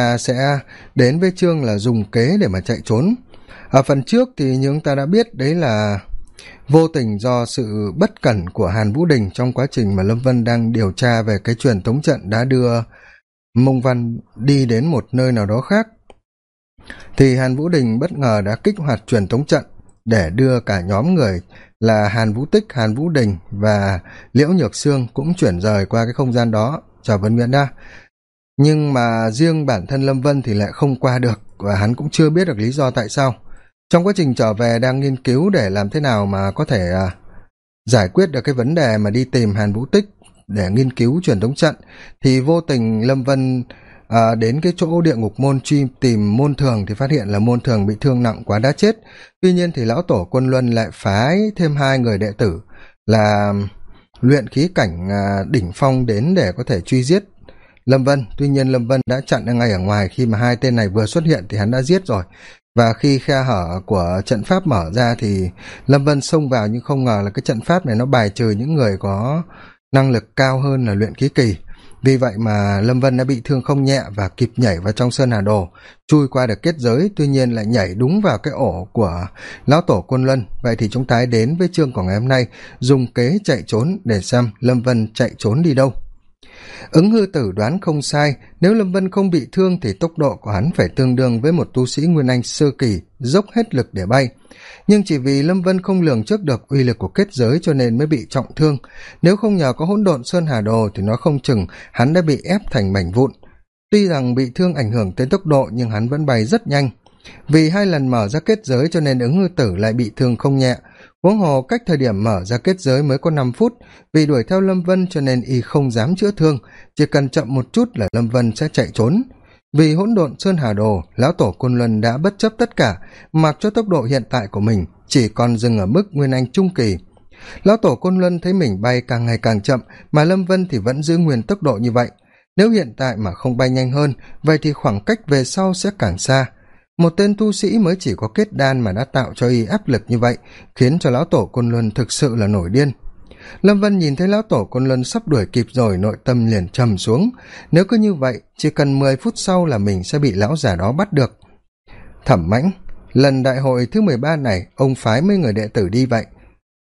ta sẽ đến với chương là dùng kế để mà chạy trốn. Ở phần trước thì như chúng ta đã biết đấy là vô tình do sự bất cẩn của hàn vũ đình trong quá trình mà lâm vân đang điều tra về cái truyền thống trận đã đưa mông văn đi đến một nơi nào đó khác. Thì hàn vũ đình bất ngờ đã kích hoạt truyền thống trận để đưa cả nhóm người là hàn vũ tích, hàn vũ đình và liễu nhược sương cũng chuyển rời qua cái không gian đó chào vân nguyễn đa nhưng mà riêng bản thân lâm vân thì lại không qua được và hắn cũng chưa biết được lý do tại sao. Trong quá trình trở về đang nghiên cứu để làm thế nào mà có thể à, giải quyết được cái vấn đề mà đi tìm hàn vũ tích để nghiên cứu truyền thống trận thì vô tình lâm vân à, đến cái chỗ địa ngục môn truy tìm môn thường thì phát hiện là môn thường bị thương nặng quá đã chết. Tuy nhiên thì lão tổ quân luân lại phái thêm hai người đệ tử là luyện khí cảnh à, đỉnh phong đến để có thể truy giết lâm vân. Tuy nhiên lâm vân đã chặn ở ngay ở ngoài. Khi mà hai tên này vừa xuất hiện thì hắn đã giết rồi. Và khi khe hở của trận pháp mở ra thì lâm vân xông vào, nhưng không ngờ là cái trận pháp này nó bài trừ những người có năng lực cao hơn là luyện khí kỳ. Vì vậy mà lâm vân đã bị thương không nhẹ và kịp nhảy vào trong sơn hà đồ, chui qua được kết giới, tuy nhiên lại nhảy đúng vào cái ổ của lão tổ quân luân. Vậy thì chúng ta đến với chương của ngày hôm nay, dùng kế chạy trốn để xem lâm vân chạy trốn đi đâu ứng hư tử đoán không sai, nếu lâm vân không bị thương thì tốc độ của hắn phải tương đương với một tu sĩ nguyên anh sơ kỳ, dốc hết lực để bay. Nhưng chỉ vì lâm vân không lường trước được uy lực của kết giới cho nên mới bị trọng thương. Nếu không nhờ có hỗn độn sơn hà đồ thì nó không chừng hắn đã bị ép thành mảnh vụn. Tuy rằng bị thương ảnh hưởng tới tốc độ nhưng hắn vẫn bay rất nhanh. Vì hai lần mở ra kết giới cho nên ứng hư tử lại bị thương không nhẹ huống hồ cách thời điểm mở ra kết giới mới có năm phút, vì đuổi theo lâm vân cho nên y không dám chữa thương, chỉ cần chậm một chút là lâm vân sẽ chạy trốn. Vì hỗn độn sơn hà đồ, lão tổ côn luân đã bất chấp tất cả, mặc cho tốc độ hiện tại của mình chỉ còn dừng ở mức nguyên anh trung kỳ. Lão tổ côn luân thấy mình bay càng ngày càng chậm, mà lâm vân thì vẫn giữ nguyên tốc độ như vậy. Nếu hiện tại mà không bay nhanh hơn, vậy thì khoảng cách về sau sẽ càng xa một tên tu sĩ mới chỉ có kết đan mà đã tạo cho y áp lực như vậy, khiến cho lão tổ côn luân thực sự là nổi điên. Lâm vân nhìn thấy lão tổ côn luân sắp đuổi kịp rồi, nội tâm liền trầm xuống. Nếu cứ như vậy, chỉ cần mười phút sau là mình sẽ bị lão già đó bắt được. Thẩm mãnh, lần đại hội thứ mười ba này, ông phái mấy người đệ tử đi vậy?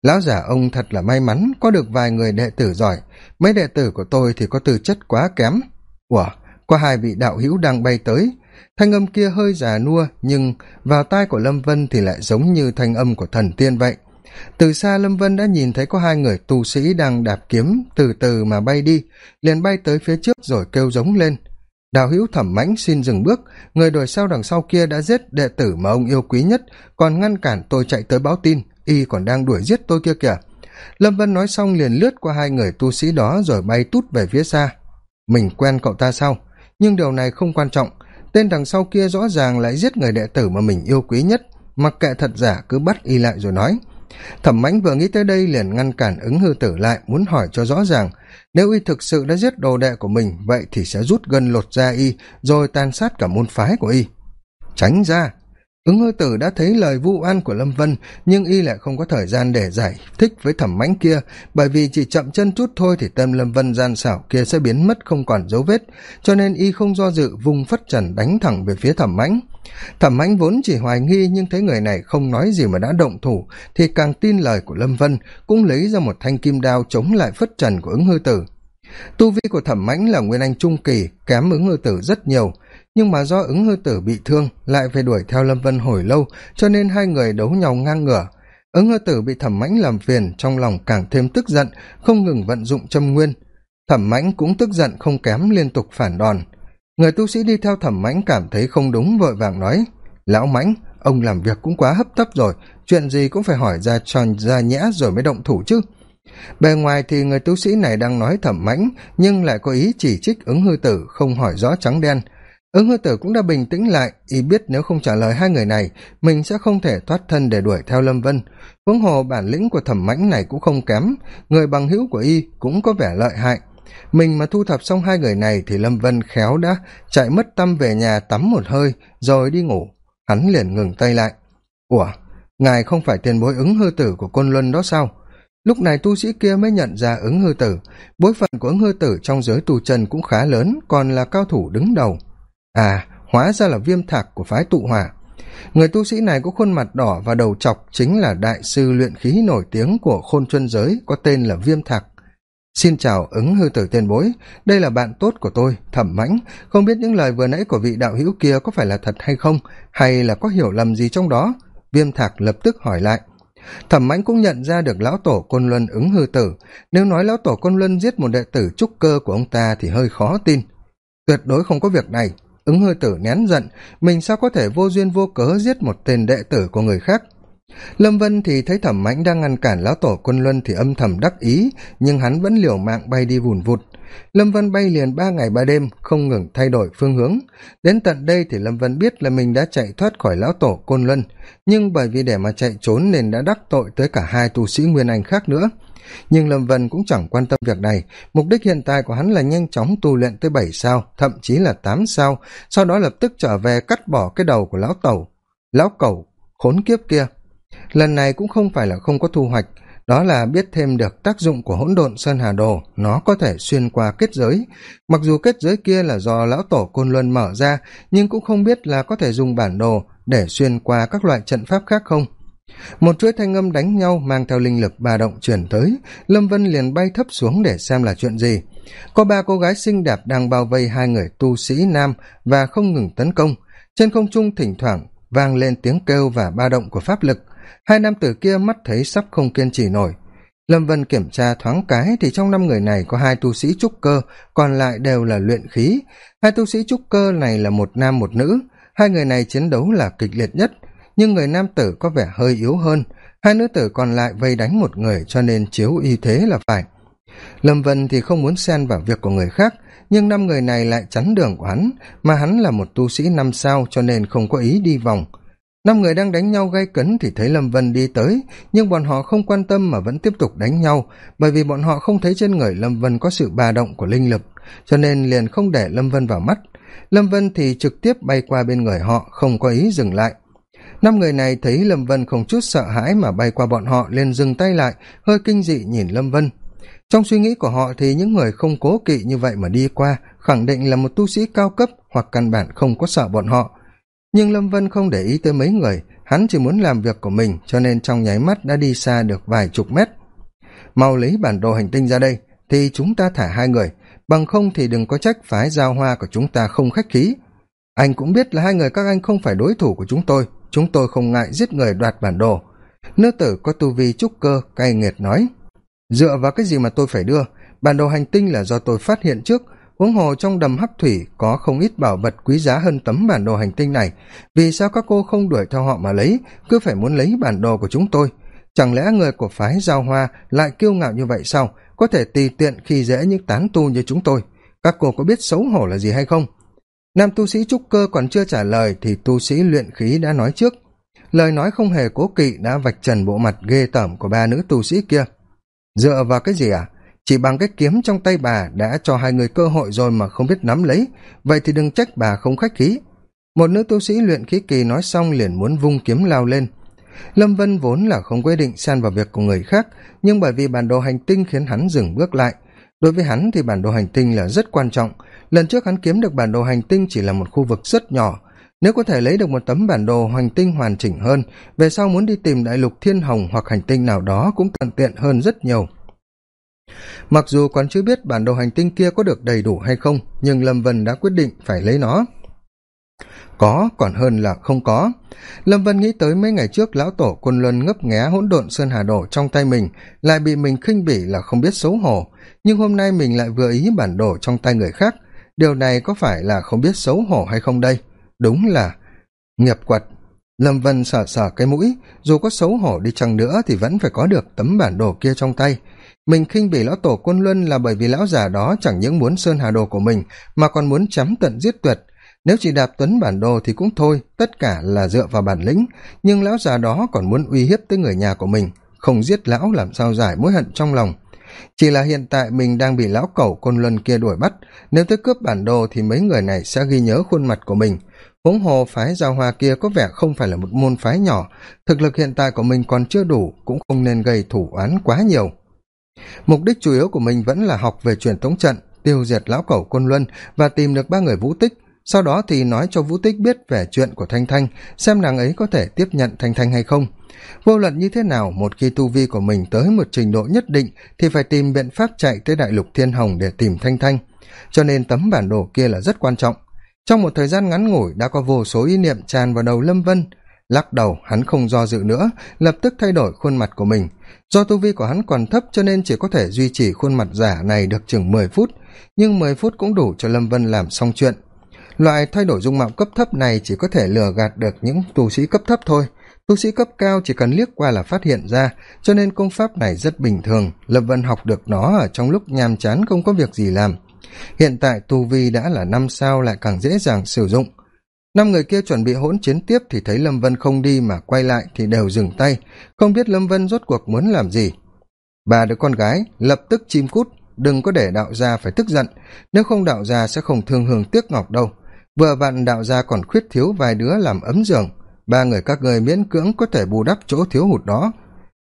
Lão giả ông thật là may mắn, có được vài người đệ tử giỏi. Mấy đệ tử của tôi thì có tư chất quá kém. Ủa, có hai vị đạo hữu đang bay tới thanh âm kia hơi già nua, nhưng vào tai của lâm vân thì lại giống như thanh âm của thần tiên vậy. Từ xa lâm vân đã nhìn thấy có hai người tu sĩ đang đạp kiếm, từ từ mà bay đi, liền bay tới phía trước rồi kêu giống lên. Đào hữu thẩm mãnh xin dừng bước, người đuổi sau đằng sau kia đã giết đệ tử mà ông yêu quý nhất, còn ngăn cản tôi chạy tới báo tin, y còn đang đuổi giết tôi kia kìa. Lâm vân nói xong liền lướt qua hai người tu sĩ đó rồi bay tút về phía xa. Mình quen cậu ta sau nhưng điều này không quan trọng tên đằng sau kia rõ ràng lại giết người đệ tử mà mình yêu quý nhất, mặc kệ thật giả cứ bắt y lại rồi nói. Thẩm mãnh vừa nghĩ tới đây liền ngăn cản ứng hư tử lại, muốn hỏi cho rõ ràng, nếu y thực sự đã giết đồ đệ của mình, vậy thì sẽ rút gân lột ra y, rồi tàn sát cả môn phái của y. Tránh ra! Ứng hư tử đã thấy lời vu oan của lâm vân, nhưng y lại không có thời gian để giải thích với thẩm mãnh kia, bởi vì chỉ chậm chân chút thôi thì tâm lâm vân gian xảo kia sẽ biến mất không còn dấu vết, cho nên y không do dự vùng phất trần đánh thẳng về phía thẩm mãnh. Thẩm mãnh vốn chỉ hoài nghi nhưng thấy người này không nói gì mà đã động thủ, thì càng tin lời của lâm vân cũng lấy ra một thanh kim đao chống lại phất trần của ứng hư tử. Tu vi của thẩm mãnh là nguyên anh trung kỳ, kém ứng hư tử rất nhiều nhưng mà do ứng hư tử bị thương, lại phải đuổi theo lâm vân hồi lâu, cho nên hai người đấu nhau ngang ngửa. Ứng hư tử bị thẩm mãnh làm phiền, trong lòng càng thêm tức giận, không ngừng vận dụng châm nguyên. Thẩm mãnh cũng tức giận không kém liên tục phản đòn. Người tu sĩ đi theo thẩm mãnh cảm thấy không đúng, vội vàng nói, lão mãnh, ông làm việc cũng quá hấp tấp rồi, chuyện gì cũng phải hỏi ra tròn ra nhẽ rồi mới động thủ chứ. Bề ngoài thì người tu sĩ này đang nói thẩm mãnh, nhưng lại có ý chỉ trích ứng hư tử, không hỏi rõ trắng đen ứng hư tử cũng đã bình tĩnh lại, y biết nếu không trả lời hai người này, mình sẽ không thể thoát thân để đuổi theo lâm vân. Huống hồ bản lĩnh của thẩm mãnh này cũng không kém, người bằng hữu của y cũng có vẻ lợi hại. Mình mà thu thập xong hai người này thì lâm vân khéo đã chạy mất tâm về nhà tắm một hơi, rồi đi ngủ. Hắn liền ngừng tay lại. Ủa, ngài không phải tiền bối ứng hư tử của côn luân đó sao? Lúc này tu sĩ kia mới nhận ra ứng hư tử. Bối phận của ứng hư tử trong giới tù trần cũng khá lớn, còn là cao thủ đứng đầu à hóa ra là viêm thạc của phái tụ hỏa. Người tu sĩ này có khuôn mặt đỏ và đầu chọc chính là đại sư luyện khí nổi tiếng của khôn chuân giới, có tên là viêm thạc. Xin chào, ứng hư tử tiền bối. Đây là bạn tốt của tôi, thẩm mãnh. Không biết những lời vừa nãy của vị đạo hữu kia có phải là thật hay không, hay là có hiểu lầm gì trong đó? Viêm thạc lập tức hỏi lại. Thẩm mãnh cũng nhận ra được lão tổ côn luân ứng hư tử. Nếu nói lão tổ côn luân giết một đệ tử trúc cơ của ông ta thì hơi khó tin. Tuyệt đối không có việc này ứng hư tử nén giận, mình sao có thể vô duyên vô cớ giết một tên đệ tử của người khác? Lâm vân thì thấy thẩm mãnh đang ngăn cản lão tổ quân luân thì âm thầm đắc ý, nhưng hắn vẫn liều mạng bay đi vùn vụt lâm vân bay liền ba ngày ba đêm, không ngừng thay đổi phương hướng. Đến tận đây thì lâm vân biết là mình đã chạy thoát khỏi lão tổ côn luân. Nhưng bởi vì để mà chạy trốn nên đã đắc tội tới cả hai tu sĩ nguyên anh khác nữa. Nhưng lâm vân cũng chẳng quan tâm việc này. Mục đích hiện tại của hắn là nhanh chóng tu luyện tới bảy sao, thậm chí là tám sao, sau đó lập tức trở về cắt bỏ cái đầu của lão tẩu, lão cẩu khốn kiếp kia. Lần này cũng không phải là không có thu hoạch đó là biết thêm được tác dụng của hỗn độn sơn hà đồ. Nó có thể xuyên qua kết giới. Mặc dù kết giới kia là do lão tổ côn luân mở ra, nhưng cũng không biết là có thể dùng bản đồ để xuyên qua các loại trận pháp khác không. Một chuỗi thanh âm đánh nhau mang theo linh lực ba động chuyển tới. Lâm vân liền bay thấp xuống để xem là chuyện gì. Có ba cô gái xinh đẹp đang bao vây hai người tu sĩ nam và không ngừng tấn công. Trên không trung thỉnh thoảng vang lên tiếng kêu và ba động của pháp lực hai nam tử kia mắt thấy sắp không kiên trì nổi. Lâm vân kiểm tra thoáng cái thì trong năm người này có hai tu sĩ trúc cơ, còn lại đều là luyện khí. Hai tu sĩ trúc cơ này là một nam một nữ. Hai người này chiến đấu là kịch liệt nhất, nhưng người nam tử có vẻ hơi yếu hơn. Hai nữ tử còn lại vây đánh một người cho nên chiếu y thế là phải. Lâm vân thì không muốn xen vào việc của người khác, nhưng năm người này lại chắn đường của hắn, mà hắn là một tu sĩ năm sao cho nên không có ý đi vòng năm người đang đánh nhau gay cấn thì thấy lâm vân đi tới, nhưng bọn họ không quan tâm mà vẫn tiếp tục đánh nhau, bởi vì bọn họ không thấy trên người lâm vân có sự bà động của linh lực, cho nên liền không để lâm vân vào mắt. Lâm vân thì trực tiếp bay qua bên người họ, không có ý dừng lại. Năm người này thấy lâm vân không chút sợ hãi mà bay qua bọn họ liền dừng tay lại, hơi kinh dị nhìn lâm vân. Trong suy nghĩ của họ thì những người không cố kỵ như vậy mà đi qua, khẳng định là một tu sĩ cao cấp hoặc căn bản không có sợ bọn họ nhưng lâm vân không để ý tới mấy người, hắn chỉ muốn làm việc của mình, cho nên trong nháy mắt đã đi xa được vài chục mét. Mau lấy bản đồ hành tinh ra đây, thì chúng ta thả hai người. Bằng không thì đừng có trách phái giao hoa của chúng ta không khách khí. Anh cũng biết là hai người các anh không phải đối thủ của chúng tôi chúng tôi không ngại giết người đoạt bản đồ. Nữ tử có tu vi trúc cơ, cay nghiệt nói, dựa vào cái gì mà tôi phải đưa? Bản đồ hành tinh là do tôi phát hiện trước huống hồ trong đầm hắc thủy có không ít bảo vật quý giá hơn tấm bản đồ hành tinh này. Vì sao các cô không đuổi theo họ mà lấy? Cứ phải muốn lấy bản đồ của chúng tôi. Chẳng lẽ người của phái giao hoa lại kiêu ngạo như vậy sao? Có thể tùy tiện khi dễ những tán tu như chúng tôi. Các cô có biết xấu hổ là gì hay không? Nam tu sĩ trúc cơ còn chưa trả lời thì tu sĩ luyện khí đã nói trước. Lời nói không hề cố kỵ đã vạch trần bộ mặt ghê tởm của ba nữ tu sĩ kia. Dựa vào cái gì à? Chỉ bằng cái kiếm trong tay bà đã cho hai người cơ hội rồi mà không biết nắm lấy. Vậy thì đừng trách bà không khách khí. Một nữ tu sĩ luyện khí kỳ nói xong liền muốn vung kiếm lao lên. Lâm vân vốn là không quyết định san vào việc của người khác, nhưng bởi vì bản đồ hành tinh khiến hắn dừng bước lại. Đối với hắn thì bản đồ hành tinh là rất quan trọng. Lần trước hắn kiếm được bản đồ hành tinh chỉ là một khu vực rất nhỏ. Nếu có thể lấy được một tấm bản đồ hành tinh hoàn chỉnh hơn, về sau muốn đi tìm đại lục thiên hồng hoặc hành tinh nào đó cũng thuận tiện hơn rất nhiều mặc dù còn chưa biết bản đồ hành tinh kia có được đầy đủ hay không, nhưng lâm vân đã quyết định phải lấy nó. Có, còn hơn là không có. Lâm vân nghĩ tới mấy ngày trước lão tổ quân luân ngấp nghé hỗn độn sơn hà đổ trong tay mình, lại bị mình khinh bỉ là không biết xấu hổ. Nhưng hôm nay mình lại vừa ý bản đồ trong tay người khác. Điều này có phải là không biết xấu hổ hay không đây? Đúng là nghiệp quật. Lâm vân sờ sờ cái mũi, dù có xấu hổ đi chăng nữa thì vẫn phải có được tấm bản đồ kia trong tay mình khinh bỉ lão tổ quân luân là bởi vì lão già đó chẳng những muốn sơn hà đồ của mình, mà còn muốn chấm tận giết tuyệt. Nếu chỉ đạp tuấn bản đồ thì cũng thôi, tất cả là dựa vào bản lĩnh. Nhưng lão già đó còn muốn uy hiếp tới người nhà của mình, không giết lão làm sao giải mối hận trong lòng. Chỉ là hiện tại mình đang bị lão cẩu côn luân kia đuổi bắt, nếu tới cướp bản đồ thì mấy người này sẽ ghi nhớ khuôn mặt của mình. Huống hồ phái giao hoa kia có vẻ không phải là một môn phái nhỏ, thực lực hiện tại của mình còn chưa đủ, cũng không nên gây thủ oán quá nhiều mục đích chủ yếu của mình vẫn là học về truyền thống trận, tiêu diệt lão cẩu côn luân và tìm được ba người vũ tích. Sau đó thì nói cho vũ tích biết về chuyện của thanh thanh, xem nàng ấy có thể tiếp nhận thanh thanh hay không. Vô luận như thế nào, một khi tu vi của mình tới một trình độ nhất định thì phải tìm biện pháp chạy tới đại lục thiên hồng để tìm thanh thanh. Cho nên tấm bản đồ kia là rất quan trọng. Trong một thời gian ngắn ngủi đã có vô số ý niệm tràn vào đầu lâm vân. Lắc đầu, hắn không do dự nữa, lập tức thay đổi khuôn mặt của mình do tu vi của hắn còn thấp cho nên chỉ có thể duy trì khuôn mặt giả này được chừng mười phút, nhưng mười phút cũng đủ cho lâm vân làm xong chuyện. Loại thay đổi dung mạo cấp thấp này chỉ có thể lừa gạt được những tu sĩ cấp thấp thôi. Tu sĩ cấp cao chỉ cần liếc qua là phát hiện ra, cho nên công pháp này rất bình thường. Lâm vân học được nó ở trong lúc nhàm chán không có việc gì làm. Hiện tại tu vi đã là năm sao lại càng dễ dàng sử dụng năm người kia chuẩn bị hỗn chiến tiếp thì thấy lâm vân không đi mà quay lại thì đều dừng tay, không biết lâm vân rốt cuộc muốn làm gì. Bà đứa con gái lập tức chim cút, đừng có để đạo gia phải tức giận, nếu không đạo gia sẽ không thương hương tiếc ngọc đâu. Vừa vặn đạo gia còn khuyết thiếu vài đứa làm ấm giường, ba người các người miễn cưỡng có thể bù đắp chỗ thiếu hụt đó.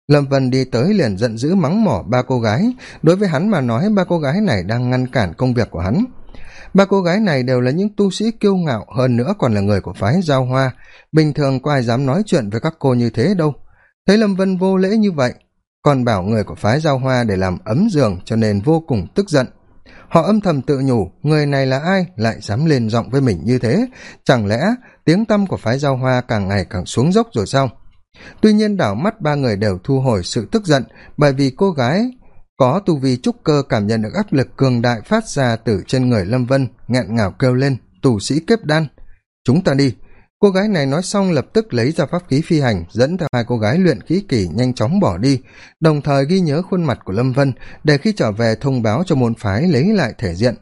Lâm vân đi tới liền giận dữ mắng mỏ ba cô gái, đối với hắn mà nói ba cô gái này đang ngăn cản công việc của hắn ba cô gái này đều là những tu sĩ kiêu ngạo, hơn nữa còn là người của phái giao hoa. Bình thường có ai dám nói chuyện với các cô như thế đâu. Thấy lâm vân vô lễ như vậy, còn bảo người của phái giao hoa để làm ấm giường cho nên vô cùng tức giận. Họ âm thầm tự nhủ, người này là ai lại dám lên giọng với mình như thế? Chẳng lẽ tiếng tăm của phái giao hoa càng ngày càng xuống dốc rồi sao? Tuy nhiên đảo mắt ba người đều thu hồi sự tức giận, bởi vì cô gái có tu vi trúc cơ cảm nhận được áp lực cường đại phát ra từ trên người lâm vân, nghẹn ngào kêu lên, tù sĩ kiếp đan, chúng ta đi. Cô gái này nói xong lập tức lấy ra pháp khí phi hành, dẫn theo hai cô gái luyện khí kỷ nhanh chóng bỏ đi, đồng thời ghi nhớ khuôn mặt của lâm vân để khi trở về thông báo cho môn phái lấy lại thể diện.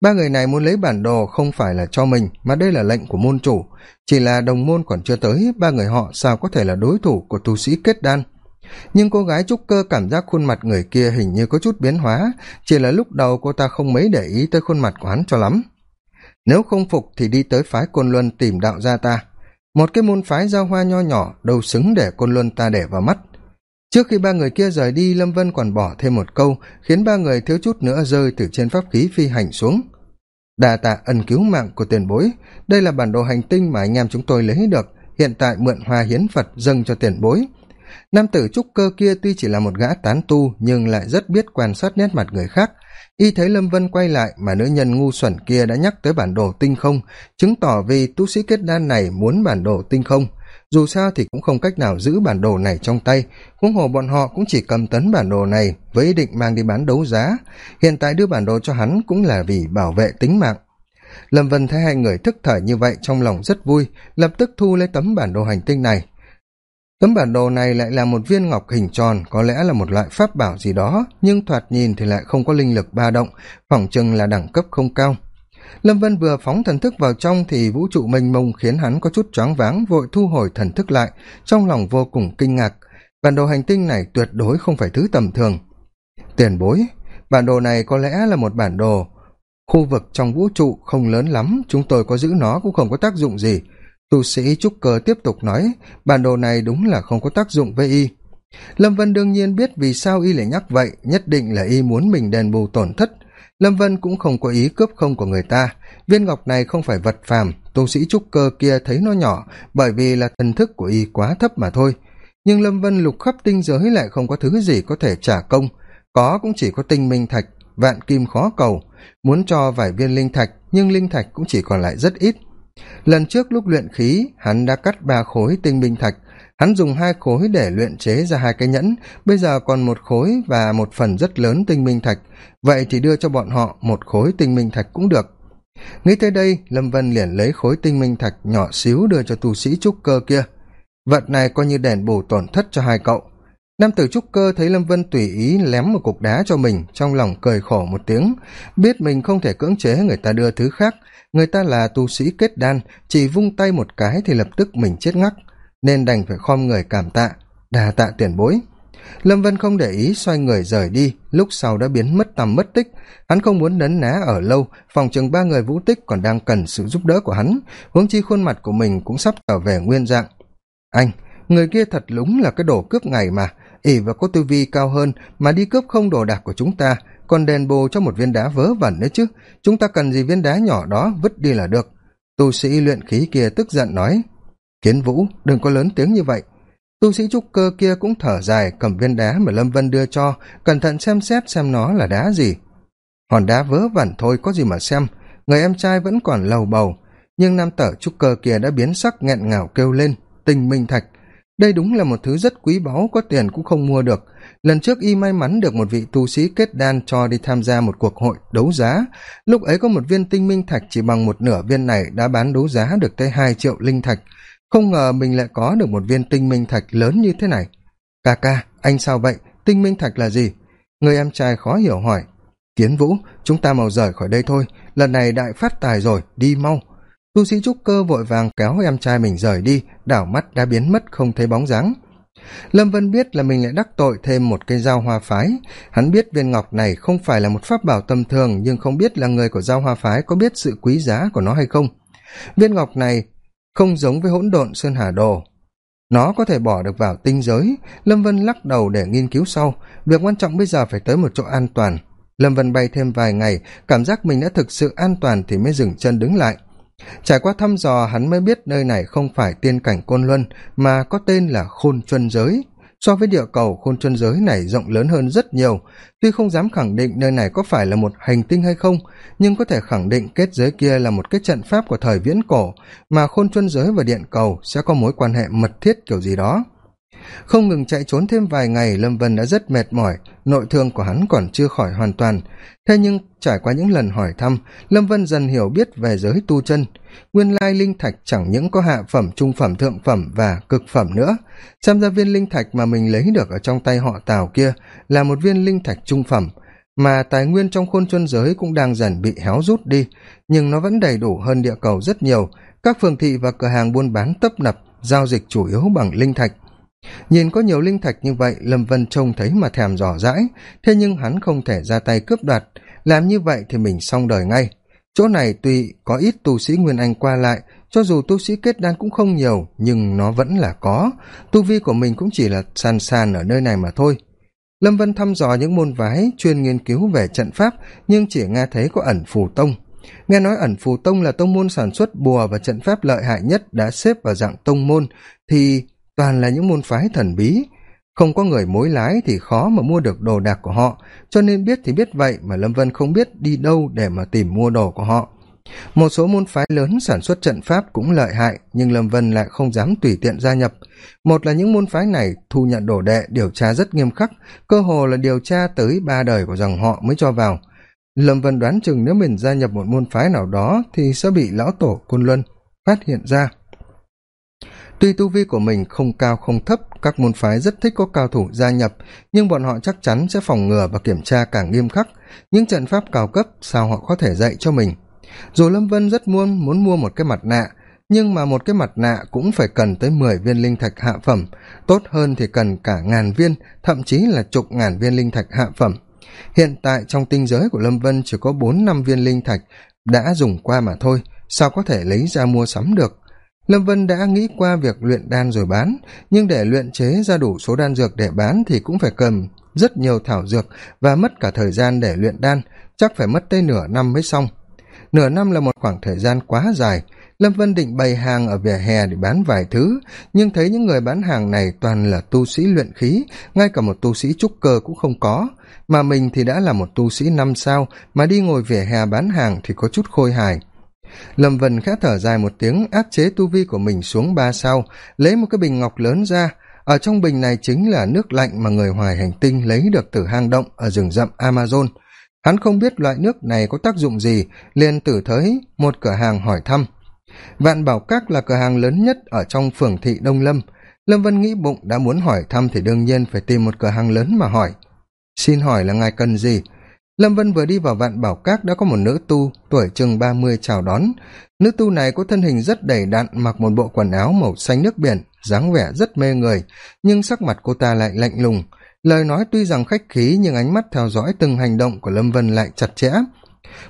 Ba người này muốn lấy bản đồ không phải là cho mình, mà đây là lệnh của môn chủ. Chỉ là đồng môn còn chưa tới, ba người họ sao có thể là đối thủ của tu sĩ kết đan? Nhưng cô gái trúc cơ cảm giác khuôn mặt người kia hình như có chút biến hóa, chỉ là lúc đầu cô ta không mấy để ý tới khuôn mặt của hắn cho lắm. Nếu không phục thì đi tới phái côn luân tìm đạo gia ta. Một cái môn phái giao hoa nho nhỏ, đâu xứng để côn luân ta để vào mắt. Trước khi ba người kia rời đi, lâm vân còn bỏ thêm một câu, khiến ba người thiếu chút nữa rơi từ trên pháp khí phi hành xuống. Đà tạ ân cứu mạng của tiền bối, đây là bản đồ hành tinh mà anh em chúng tôi lấy được, hiện tại mượn hoa hiến phật dâng cho tiền bối nam tử trúc cơ kia tuy chỉ là một gã tán tu, nhưng lại rất biết quan sát nét mặt người khác. Y thấy lâm vân quay lại mà nữ nhân ngu xuẩn kia đã nhắc tới bản đồ tinh không, chứng tỏ vì tu sĩ kết đan này muốn bản đồ tinh không. Dù sao thì cũng không cách nào giữ bản đồ này trong tay, huống hồ bọn họ cũng chỉ cầm tấn bản đồ này với ý định mang đi bán đấu giá. Hiện tại đưa bản đồ cho hắn cũng là vì bảo vệ tính mạng. Lâm vân thấy hai người thức thời như vậy trong lòng rất vui, lập tức thu lấy tấm bản đồ hành tinh này tấm bản đồ này lại là một viên ngọc hình tròn, có lẽ là một loại pháp bảo gì đó, nhưng thoạt nhìn thì lại không có linh lực ba động, phỏng chừng là đẳng cấp không cao. Lâm vân vừa phóng thần thức vào trong thì vũ trụ mênh mông khiến hắn có chút choáng váng, vội thu hồi thần thức lại, trong lòng vô cùng kinh ngạc. Bản đồ hành tinh này tuyệt đối không phải thứ tầm thường. Tiền bối, bản đồ này có lẽ là một bản đồ khu vực trong vũ trụ không lớn lắm, chúng tôi có giữ nó cũng không có tác dụng gì tu sĩ trúc cơ tiếp tục nói, bản đồ này đúng là không có tác dụng với y. Lâm vân đương nhiên biết vì sao y lại nhắc vậy, nhất định là y muốn mình đền bù tổn thất. Lâm vân cũng không có ý cướp không của người ta. Viên ngọc này không phải vật phàm, tu sĩ trúc cơ kia thấy nó nhỏ, bởi vì là thần thức của y quá thấp mà thôi. Nhưng lâm vân lục khắp tinh giới lại không có thứ gì có thể trả công. Có cũng chỉ có tinh minh thạch, vạn kim khó cầu, muốn cho vài viên linh thạch, nhưng linh thạch cũng chỉ còn lại rất ít lần trước lúc luyện khí, hắn đã cắt ba khối tinh minh thạch. Hắn dùng hai khối để luyện chế ra hai cái nhẫn. Bây giờ còn một khối và một phần rất lớn tinh minh thạch. Vậy thì đưa cho bọn họ một khối tinh minh thạch cũng được. Nghĩ tới đây, lâm vân liền lấy khối tinh minh thạch nhỏ xíu đưa cho tu sĩ trúc cơ kia. Vật này coi như đền bù tổn thất cho hai cậu. Nam tử trúc cơ thấy lâm vân tùy ý lém một cục đá cho mình, trong lòng cười khổ một tiếng. Biết mình không thể cưỡng chế, người ta đưa thứ khác người ta là tu sĩ kết đan, chỉ vung tay một cái thì lập tức mình chết ngắc, nên đành phải khom người cảm tạ, đà tạ tiền bối. Lâm vân không để ý xoay người rời đi, lúc sau đã biến mất tầm mất tích. Hắn không muốn nấn ná ở lâu, phòng chừng ba người vũ tích còn đang cần sự giúp đỡ của hắn, huống chi khuôn mặt của mình cũng sắp trở về nguyên dạng. Anh, người kia thật lúng là cái đồ cướp ngày mà, ỉ và có tư vi cao hơn mà đi cướp không đồ đạc của chúng ta còn đền bù cho một viên đá vớ vẩn nữa chứ. Chúng ta cần gì viên đá nhỏ đó, vứt đi là được. Tu sĩ luyện khí kia tức giận nói, kiến vũ, đừng có lớn tiếng như vậy. Tu sĩ trúc cơ kia cũng thở dài, cầm viên đá mà lâm vân đưa cho, cẩn thận xem xét xem nó là đá gì. Hòn đá vớ vẩn thôi, có gì mà xem. Người em trai vẫn còn lầu bầu. Nhưng nam tở trúc cơ kia đã biến sắc nghẹn ngào kêu lên, tình minh thạch đây đúng là một thứ rất quý báu, có tiền cũng không mua được. Lần trước y may mắn được một vị tu sĩ kết đan cho đi tham gia một cuộc hội đấu giá. Lúc ấy có một viên tinh minh thạch chỉ bằng một nửa viên này đã bán đấu giá được tới hai triệu linh thạch. Không ngờ mình lại có được một viên tinh minh thạch lớn như thế này. Ca ca, anh sao vậy? Tinh minh thạch là gì? Người em trai khó hiểu hỏi. Kiến vũ, chúng ta mau rời khỏi đây thôi. Lần này đại phát tài rồi, đi mau tu sĩ trúc cơ vội vàng kéo em trai mình rời đi, đảo mắt đã biến mất không thấy bóng dáng. Lâm vân biết là mình lại đắc tội thêm một cây dao hoa phái. Hắn biết viên ngọc này không phải là một pháp bảo tầm thường, nhưng không biết là người của dao hoa phái có biết sự quý giá của nó hay không. Viên ngọc này không giống với hỗn độn sơn hà đồ. Nó có thể bỏ được vào tinh giới. Lâm vân lắc đầu để nghiên cứu sau. Việc quan trọng bây giờ phải tới một chỗ an toàn. Lâm vân bay thêm vài ngày, cảm giác mình đã thực sự an toàn thì mới dừng chân đứng lại trải qua thăm dò, hắn mới biết nơi này không phải tiên cảnh côn luân, mà có tên là khôn chuân giới. So với địa cầu, khôn chuân giới này rộng lớn hơn rất nhiều. Tuy không dám khẳng định nơi này có phải là một hành tinh hay không, nhưng có thể khẳng định kết giới kia là một cái trận pháp của thời viễn cổ, mà khôn chuân giới và điện cầu sẽ có mối quan hệ mật thiết kiểu gì đó không ngừng chạy trốn thêm vài ngày, lâm vân đã rất mệt mỏi. Nội thương của hắn còn chưa khỏi hoàn toàn. Thế nhưng, trải qua những lần hỏi thăm, lâm vân dần hiểu biết về giới tu chân. Nguyên lai linh thạch chẳng những có hạ phẩm, trung phẩm, thượng phẩm và cực phẩm nữa. Xem ra viên linh thạch mà mình lấy được ở trong tay họ tào kia là một viên linh thạch trung phẩm, mà tài nguyên trong khôn chuân giới cũng đang dần bị héo rút đi. Nhưng nó vẫn đầy đủ hơn địa cầu rất nhiều. Các phường thị và cửa hàng buôn bán tấp nập, giao dịch chủ yếu bằng linh thạch nhìn có nhiều linh thạch như vậy, lâm vân trông thấy mà thèm dò dãi. Thế nhưng hắn không thể ra tay cướp đoạt. Làm như vậy thì mình xong đời ngay. Chỗ này tuy có ít tu sĩ nguyên anh qua lại, cho dù tu sĩ kết đan cũng không nhiều, nhưng nó vẫn là có. Tu vi của mình cũng chỉ là sàn sàn ở nơi này mà thôi. Lâm vân thăm dò những môn vái chuyên nghiên cứu về trận pháp, nhưng chỉ nghe thấy có ẩn phù tông. Nghe nói ẩn phù tông là tông môn sản xuất bùa và trận pháp lợi hại nhất đã xếp vào dạng tông môn, thì toàn là những môn phái thần bí. Không có người mối lái thì khó mà mua được đồ đạc của họ, cho nên biết thì biết vậy mà lâm vân không biết đi đâu để mà tìm mua đồ của họ. Một số môn phái lớn sản xuất trận pháp cũng lợi hại, nhưng lâm vân lại không dám tùy tiện gia nhập. Một là những môn phái này thu nhận đồ đệ điều tra rất nghiêm khắc, cơ hồ là điều tra tới ba đời của dòng họ mới cho vào. Lâm vân đoán chừng nếu mình gia nhập một môn phái nào đó thì sẽ bị lão tổ côn luân phát hiện ra tuy tu vi của mình không cao không thấp, các môn phái rất thích có cao thủ gia nhập, nhưng bọn họ chắc chắn sẽ phòng ngừa và kiểm tra càng nghiêm khắc. Những trận pháp cao cấp, sao họ có thể dạy cho mình? Dù lâm vân rất muốn muốn mua một cái mặt nạ, nhưng mà một cái mặt nạ cũng phải cần tới mười viên linh thạch hạ phẩm. Tốt hơn thì cần cả ngàn viên, thậm chí là chục ngàn viên linh thạch hạ phẩm. Hiện tại trong tinh giới của lâm vân chỉ có bốn năm viên linh thạch đã dùng qua mà thôi, sao có thể lấy ra mua sắm được? Lâm vân đã nghĩ qua việc luyện đan rồi bán, nhưng để luyện chế ra đủ số đan dược để bán thì cũng phải cầm rất nhiều thảo dược và mất cả thời gian để luyện đan, chắc phải mất tới nửa năm mới xong. Nửa năm là một khoảng thời gian quá dài. Lâm vân định bày hàng ở vỉa hè để bán vài thứ, nhưng thấy những người bán hàng này toàn là tu sĩ luyện khí, ngay cả một tu sĩ trúc cơ cũng không có. Mà mình thì đã là một tu sĩ năm sao, mà đi ngồi vỉa hè bán hàng thì có chút khôi hài lâm vân khẽ thở dài một tiếng, áp chế tu vi của mình xuống ba sao, lấy một cái bình ngọc lớn ra. Ở trong bình này chính là nước lạnh mà người hoài hành tinh lấy được từ hang động ở rừng rậm amazon. Hắn không biết loại nước này có tác dụng gì, liền tử thới một cửa hàng hỏi thăm. Vạn bảo các là cửa hàng lớn nhất ở trong phường thị đông lâm. Lâm vân nghĩ bụng đã muốn hỏi thăm thì đương nhiên phải tìm một cửa hàng lớn mà hỏi. Xin hỏi là ngài cần gì? Lâm vân vừa đi vào vạn bảo các đã có một nữ tu tuổi chừng ba mươi chào đón. Nữ tu này có thân hình rất đầy đặn, mặc một bộ quần áo màu xanh nước biển, dáng vẻ rất mê người, nhưng sắc mặt cô ta lại lạnh lùng. Lời nói tuy rằng khách khí, nhưng ánh mắt theo dõi từng hành động của lâm vân lại chặt chẽ.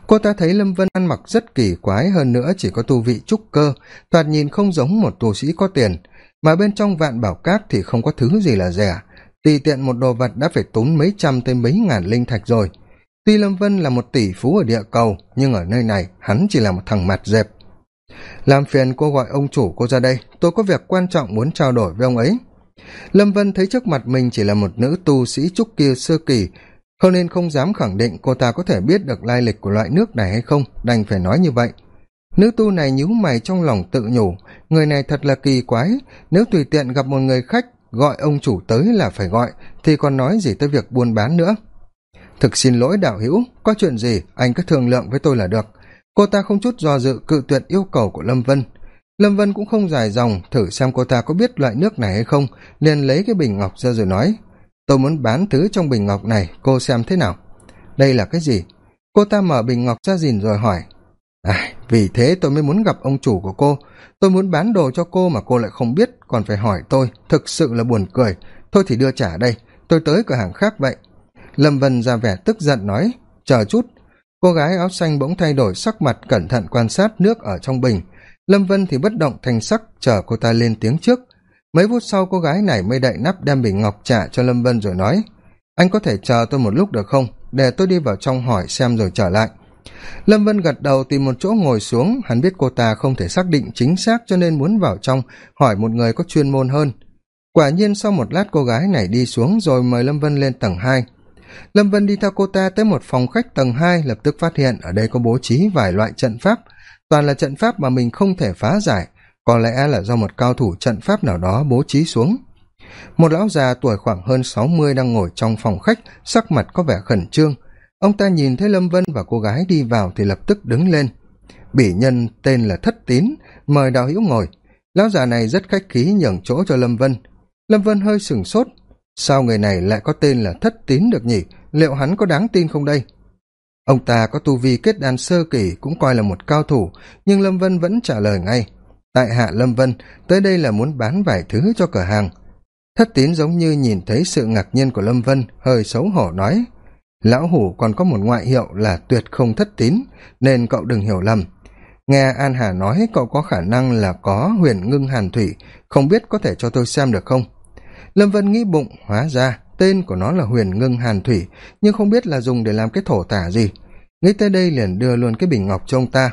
Cô ta thấy lâm vân ăn mặc rất kỳ quái, hơn nữa chỉ có tu vị trúc cơ, thoạt nhìn không giống một tu sĩ có tiền. Mà bên trong vạn bảo cát thì không có thứ gì là rẻ. Tùy tiện một đồ vật đã phải tốn mấy trăm tới mấy ngàn linh thạch rồi tuy lâm vân là một tỷ phú ở địa cầu, nhưng ở nơi này, hắn chỉ là một thằng mặt dẹp. Làm phiền cô gọi ông chủ cô ra đây, tôi có việc quan trọng muốn trao đổi với ông ấy. Lâm vân thấy trước mặt mình chỉ là một nữ tu sĩ trúc kia sơ kỳ không nên không dám khẳng định cô ta có thể biết được lai lịch của loại nước này hay không, đành phải nói như vậy. Nữ tu này nhíu mày trong lòng tự nhủ, người này thật là kỳ quái, nếu tùy tiện gặp một người khách gọi ông chủ tới là phải gọi, thì còn nói gì tới việc buôn bán nữa thực xin lỗi đạo hữu, có chuyện gì, anh cứ thương lượng với tôi là được. Cô ta không chút do dự cự tuyệt yêu cầu của lâm vân. Lâm vân cũng không dài dòng thử xem cô ta có biết loại nước này hay không, liền lấy cái bình ngọc ra rồi nói, tôi muốn bán thứ trong bình ngọc này, cô xem thế nào. Đây là cái gì? Cô ta mở bình ngọc ra dìn rồi hỏi à vì thế tôi mới muốn gặp ông chủ của cô. Tôi muốn bán đồ cho cô mà cô lại không biết, còn phải hỏi tôi. Thực sự là buồn cười. Thôi thì đưa trả đây. Tôi tới cửa hàng khác vậy lâm vân ra vẻ tức giận nói, chờ chút. Cô gái áo xanh bỗng thay đổi sắc mặt, cẩn thận quan sát nước ở trong bình. Lâm vân thì bất động thành sắc, chờ cô ta lên tiếng trước. Mấy phút sau, cô gái này mới đậy nắp đem bình ngọc trả cho lâm vân rồi nói, anh có thể chờ tôi một lúc được không? Để tôi đi vào trong hỏi xem rồi trở lại. Lâm vân gật đầu tìm một chỗ ngồi xuống. Hắn biết cô ta không thể xác định chính xác cho nên muốn vào trong hỏi một người có chuyên môn hơn. Quả nhiên sau một lát cô gái này đi xuống rồi mời lâm vân lên tầng hai lâm vân đi theo cô ta tới một phòng khách tầng hai lập tức phát hiện ở đây có bố trí vài loại trận pháp. Toàn là trận pháp mà mình không thể phá giải, có lẽ là do một cao thủ trận pháp nào đó bố trí xuống. Một lão già tuổi khoảng hơn sáu mươi đang ngồi trong phòng khách, sắc mặt có vẻ khẩn trương. Ông ta nhìn thấy lâm vân và cô gái đi vào thì lập tức đứng lên. Bỉ nhân tên là thất tín, mời đào hữu ngồi. Lão già này rất khách khí nhường chỗ cho lâm vân. Lâm vân hơi sửng sốt sao người này lại có tên là thất tín được nhỉ? Liệu hắn có đáng tin không đây? Ông ta có tu vi kết đàn sơ kỳ cũng coi là một cao thủ, nhưng lâm vân vẫn trả lời ngay. Tại hạ lâm vân, tới đây là muốn bán vài thứ cho cửa hàng. Thất tín giống như nhìn thấy sự ngạc nhiên của lâm vân, hơi xấu hổ nói, lão hủ còn có một ngoại hiệu là tuyệt không thất tín, nên cậu đừng hiểu lầm. Nghe an hà nói, cậu có khả năng là có huyền ngưng hàn thủy, không biết có thể cho tôi xem được không? Lâm vân nghĩ bụng, hóa ra tên của nó là huyền ngưng hàn thủy, nhưng không biết là dùng để làm cái thổ tả gì. Nghĩ tới đây liền đưa luôn cái bình ngọc cho ông ta.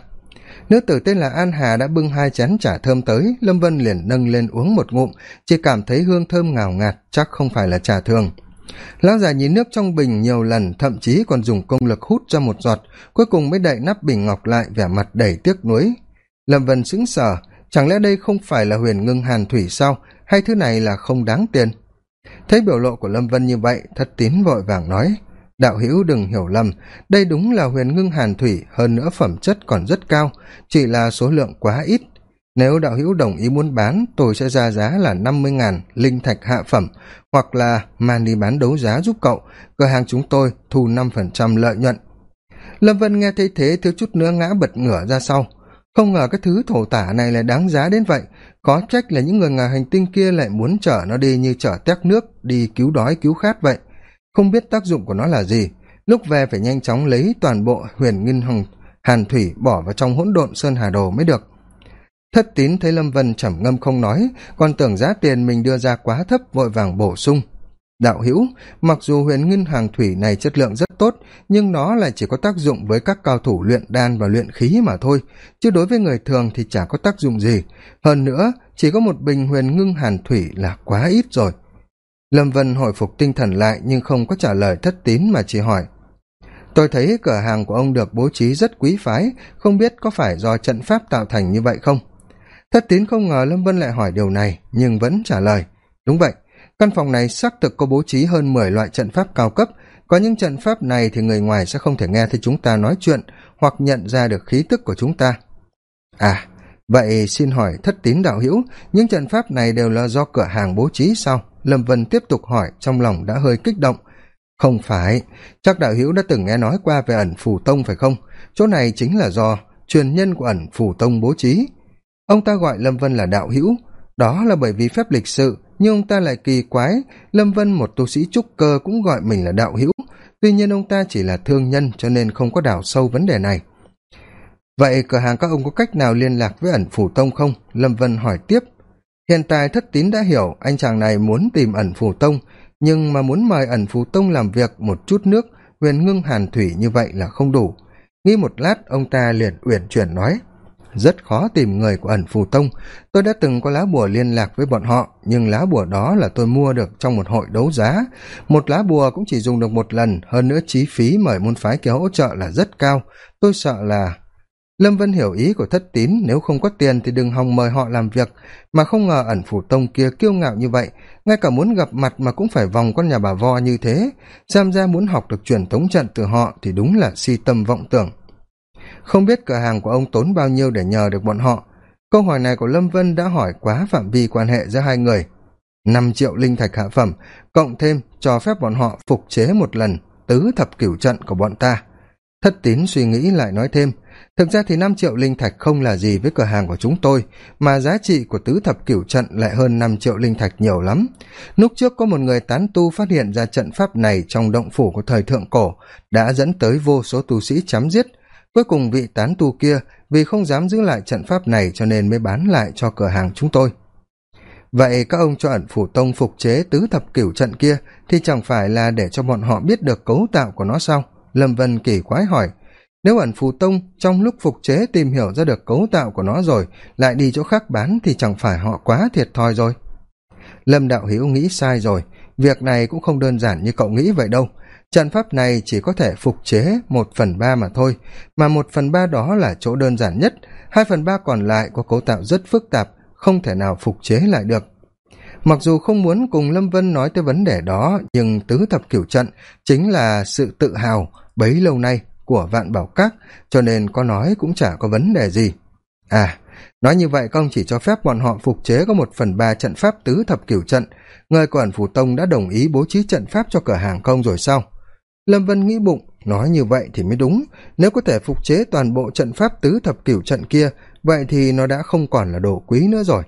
Nữ tử tên là an hà đã bưng hai chén trà thơm tới, lâm vân liền nâng lên uống một ngụm, chỉ cảm thấy hương thơm ngào ngạt, chắc không phải là trà thường. Lão già nhìn nước trong bình nhiều lần, thậm chí còn dùng công lực hút ra một giọt, cuối cùng mới đậy nắp bình ngọc lại, vẻ mặt đầy tiếc nuối. Lâm vân sững sờ, chẳng lẽ đây không phải là huyền ngưng hàn thủy sao? Hay thứ này là không đáng tiền. Thấy biểu lộ của lâm vân như vậy, thất tín vội vàng nói, đạo hữu đừng hiểu lầm, đây đúng là huyền ngưng hàn thủy, hơn nữa phẩm chất còn rất cao, chỉ là số lượng quá ít. Nếu đạo hữu đồng ý muốn bán, tôi sẽ ra giá là năm mươi ngàn linh thạch hạ phẩm, hoặc là mang đi bán đấu giá giúp cậu, cửa hàng chúng tôi thu năm phần trăm lợi nhuận. Lâm vân nghe thấy thế thiếu chút nữa ngã bật ngửa ra sau không ngờ cái thứ thổ tả này lại đáng giá đến vậy. Có trách là những người ngoài hành tinh kia lại muốn chở nó đi như chở tét nước, đi cứu đói, cứu khát vậy. Không biết tác dụng của nó là gì. Lúc về phải nhanh chóng lấy toàn bộ huyền ngân hồng hàn thủy bỏ vào trong hỗn độn sơn hà đồ mới được. Thất tín thấy lâm vân trầm ngâm không nói, còn tưởng giá tiền mình đưa ra quá thấp, vội vàng bổ sung đạo hữu, mặc dù huyền ngân hàng thủy này chất lượng rất tốt, nhưng nó lại chỉ có tác dụng với các cao thủ luyện đan và luyện khí mà thôi, chứ đối với người thường thì chả có tác dụng gì. Hơn nữa, chỉ có một bình huyền ngưng hàn thủy là quá ít rồi. Lâm vân hồi phục tinh thần lại nhưng không có trả lời thất tín mà chỉ hỏi. Tôi thấy cửa hàng của ông được bố trí rất quý phái, không biết có phải do trận pháp tạo thành như vậy không? Thất tín không ngờ lâm vân lại hỏi điều này, nhưng vẫn trả lời. Đúng vậy căn phòng này xác thực có bố trí hơn mười loại trận pháp cao cấp. Có những trận pháp này thì người ngoài sẽ không thể nghe thấy chúng ta nói chuyện hoặc nhận ra được khí tức của chúng ta. À vậy xin hỏi thất tín đạo hữu, những trận pháp này đều là do cửa hàng bố trí sao? Lâm vân tiếp tục hỏi, trong lòng đã hơi kích động. Không phải, chắc đạo hữu đã từng nghe nói qua về ẩn phù tông phải không? Chỗ này chính là do truyền nhân của ẩn phù tông bố trí. Ông ta gọi lâm vân là đạo hữu. Đó là bởi vì phép lịch sự nhưng ông ta lại kỳ quái, lâm vân một tu sĩ trúc cơ cũng gọi mình là đạo hữu. Tuy nhiên ông ta chỉ là thương nhân cho nên không có đào sâu vấn đề này. Vậy cửa hàng các ông có cách nào liên lạc với ẩn phủ tông không? Lâm vân hỏi tiếp. Hiện tại thất tín đã hiểu, anh chàng này muốn tìm ẩn phủ tông, nhưng mà muốn mời ẩn phủ tông làm việc một chút nước, huyền ngưng hàn thủy như vậy là không đủ. Nghĩ một lát, ông ta liền uyển chuyển nói rất khó tìm người của ẩn phù tông. Tôi đã từng có lá bùa liên lạc với bọn họ, nhưng lá bùa đó là tôi mua được trong một hội đấu giá. Một lá bùa cũng chỉ dùng được một lần, hơn nữa chi phí mời môn phái kia hỗ trợ là rất cao. Tôi sợ là lâm vân hiểu ý của thất tín, nếu không có tiền thì đừng hòng mời họ làm việc. Mà không ngờ ẩn phủ tông kia kiêu ngạo như vậy, ngay cả muốn gặp mặt mà cũng phải vòng con nhà bà vo như thế. Xem ra muốn học được truyền thống trận từ họ thì đúng là si tâm vọng tưởng không biết cửa hàng của ông tốn bao nhiêu để nhờ được bọn họ. Câu hỏi này của lâm vân đã hỏi quá phạm vi quan hệ giữa hai người. Năm triệu linh thạch hạ phẩm, cộng thêm cho phép bọn họ phục chế một lần tứ thập cửu trận của bọn ta. Thất tín suy nghĩ lại nói thêm, thực ra thì năm triệu linh thạch không là gì với cửa hàng của chúng tôi, mà giá trị của tứ thập cửu trận lại hơn năm triệu linh thạch nhiều lắm. Lúc trước có một người tán tu phát hiện ra trận pháp này trong động phủ của thời thượng cổ, đã dẫn tới vô số tu sĩ chém giết cuối cùng vị tán tu kia vì không dám giữ lại trận pháp này cho nên mới bán lại cho cửa hàng chúng tôi. Vậy các ông cho ẩn phủ tông phục chế tứ thập cửu trận kia thì chẳng phải là để cho bọn họ biết được cấu tạo của nó sao? Lâm vân kỳ quái hỏi. Nếu ẩn phù tông trong lúc phục chế tìm hiểu ra được cấu tạo của nó rồi, lại đi chỗ khác bán thì chẳng phải họ quá thiệt thòi rồi. Lâm đạo hữu nghĩ sai rồi. Việc này cũng không đơn giản như cậu nghĩ vậy đâu trận pháp này chỉ có thể phục chế một phần ba mà thôi, mà một phần ba đó là chỗ đơn giản nhất. Hai phần ba còn lại có cấu tạo rất phức tạp, không thể nào phục chế lại được. Mặc dù không muốn cùng lâm vân nói tới vấn đề đó, nhưng tứ thập kiểu trận chính là sự tự hào, bấy lâu nay, của vạn bảo các, cho nên có nói cũng chả có vấn đề gì. À nói như vậy công chỉ cho phép bọn họ phục chế có một phần ba trận pháp tứ thập kiểu trận. Người của ẩn phủ tông đã đồng ý bố trí trận pháp cho cửa hàng công rồi sao? Lâm vân nghĩ bụng, nói như vậy thì mới đúng. Nếu có thể phục chế toàn bộ trận pháp tứ thập cửu trận kia, vậy thì nó đã không còn là đồ quý nữa rồi.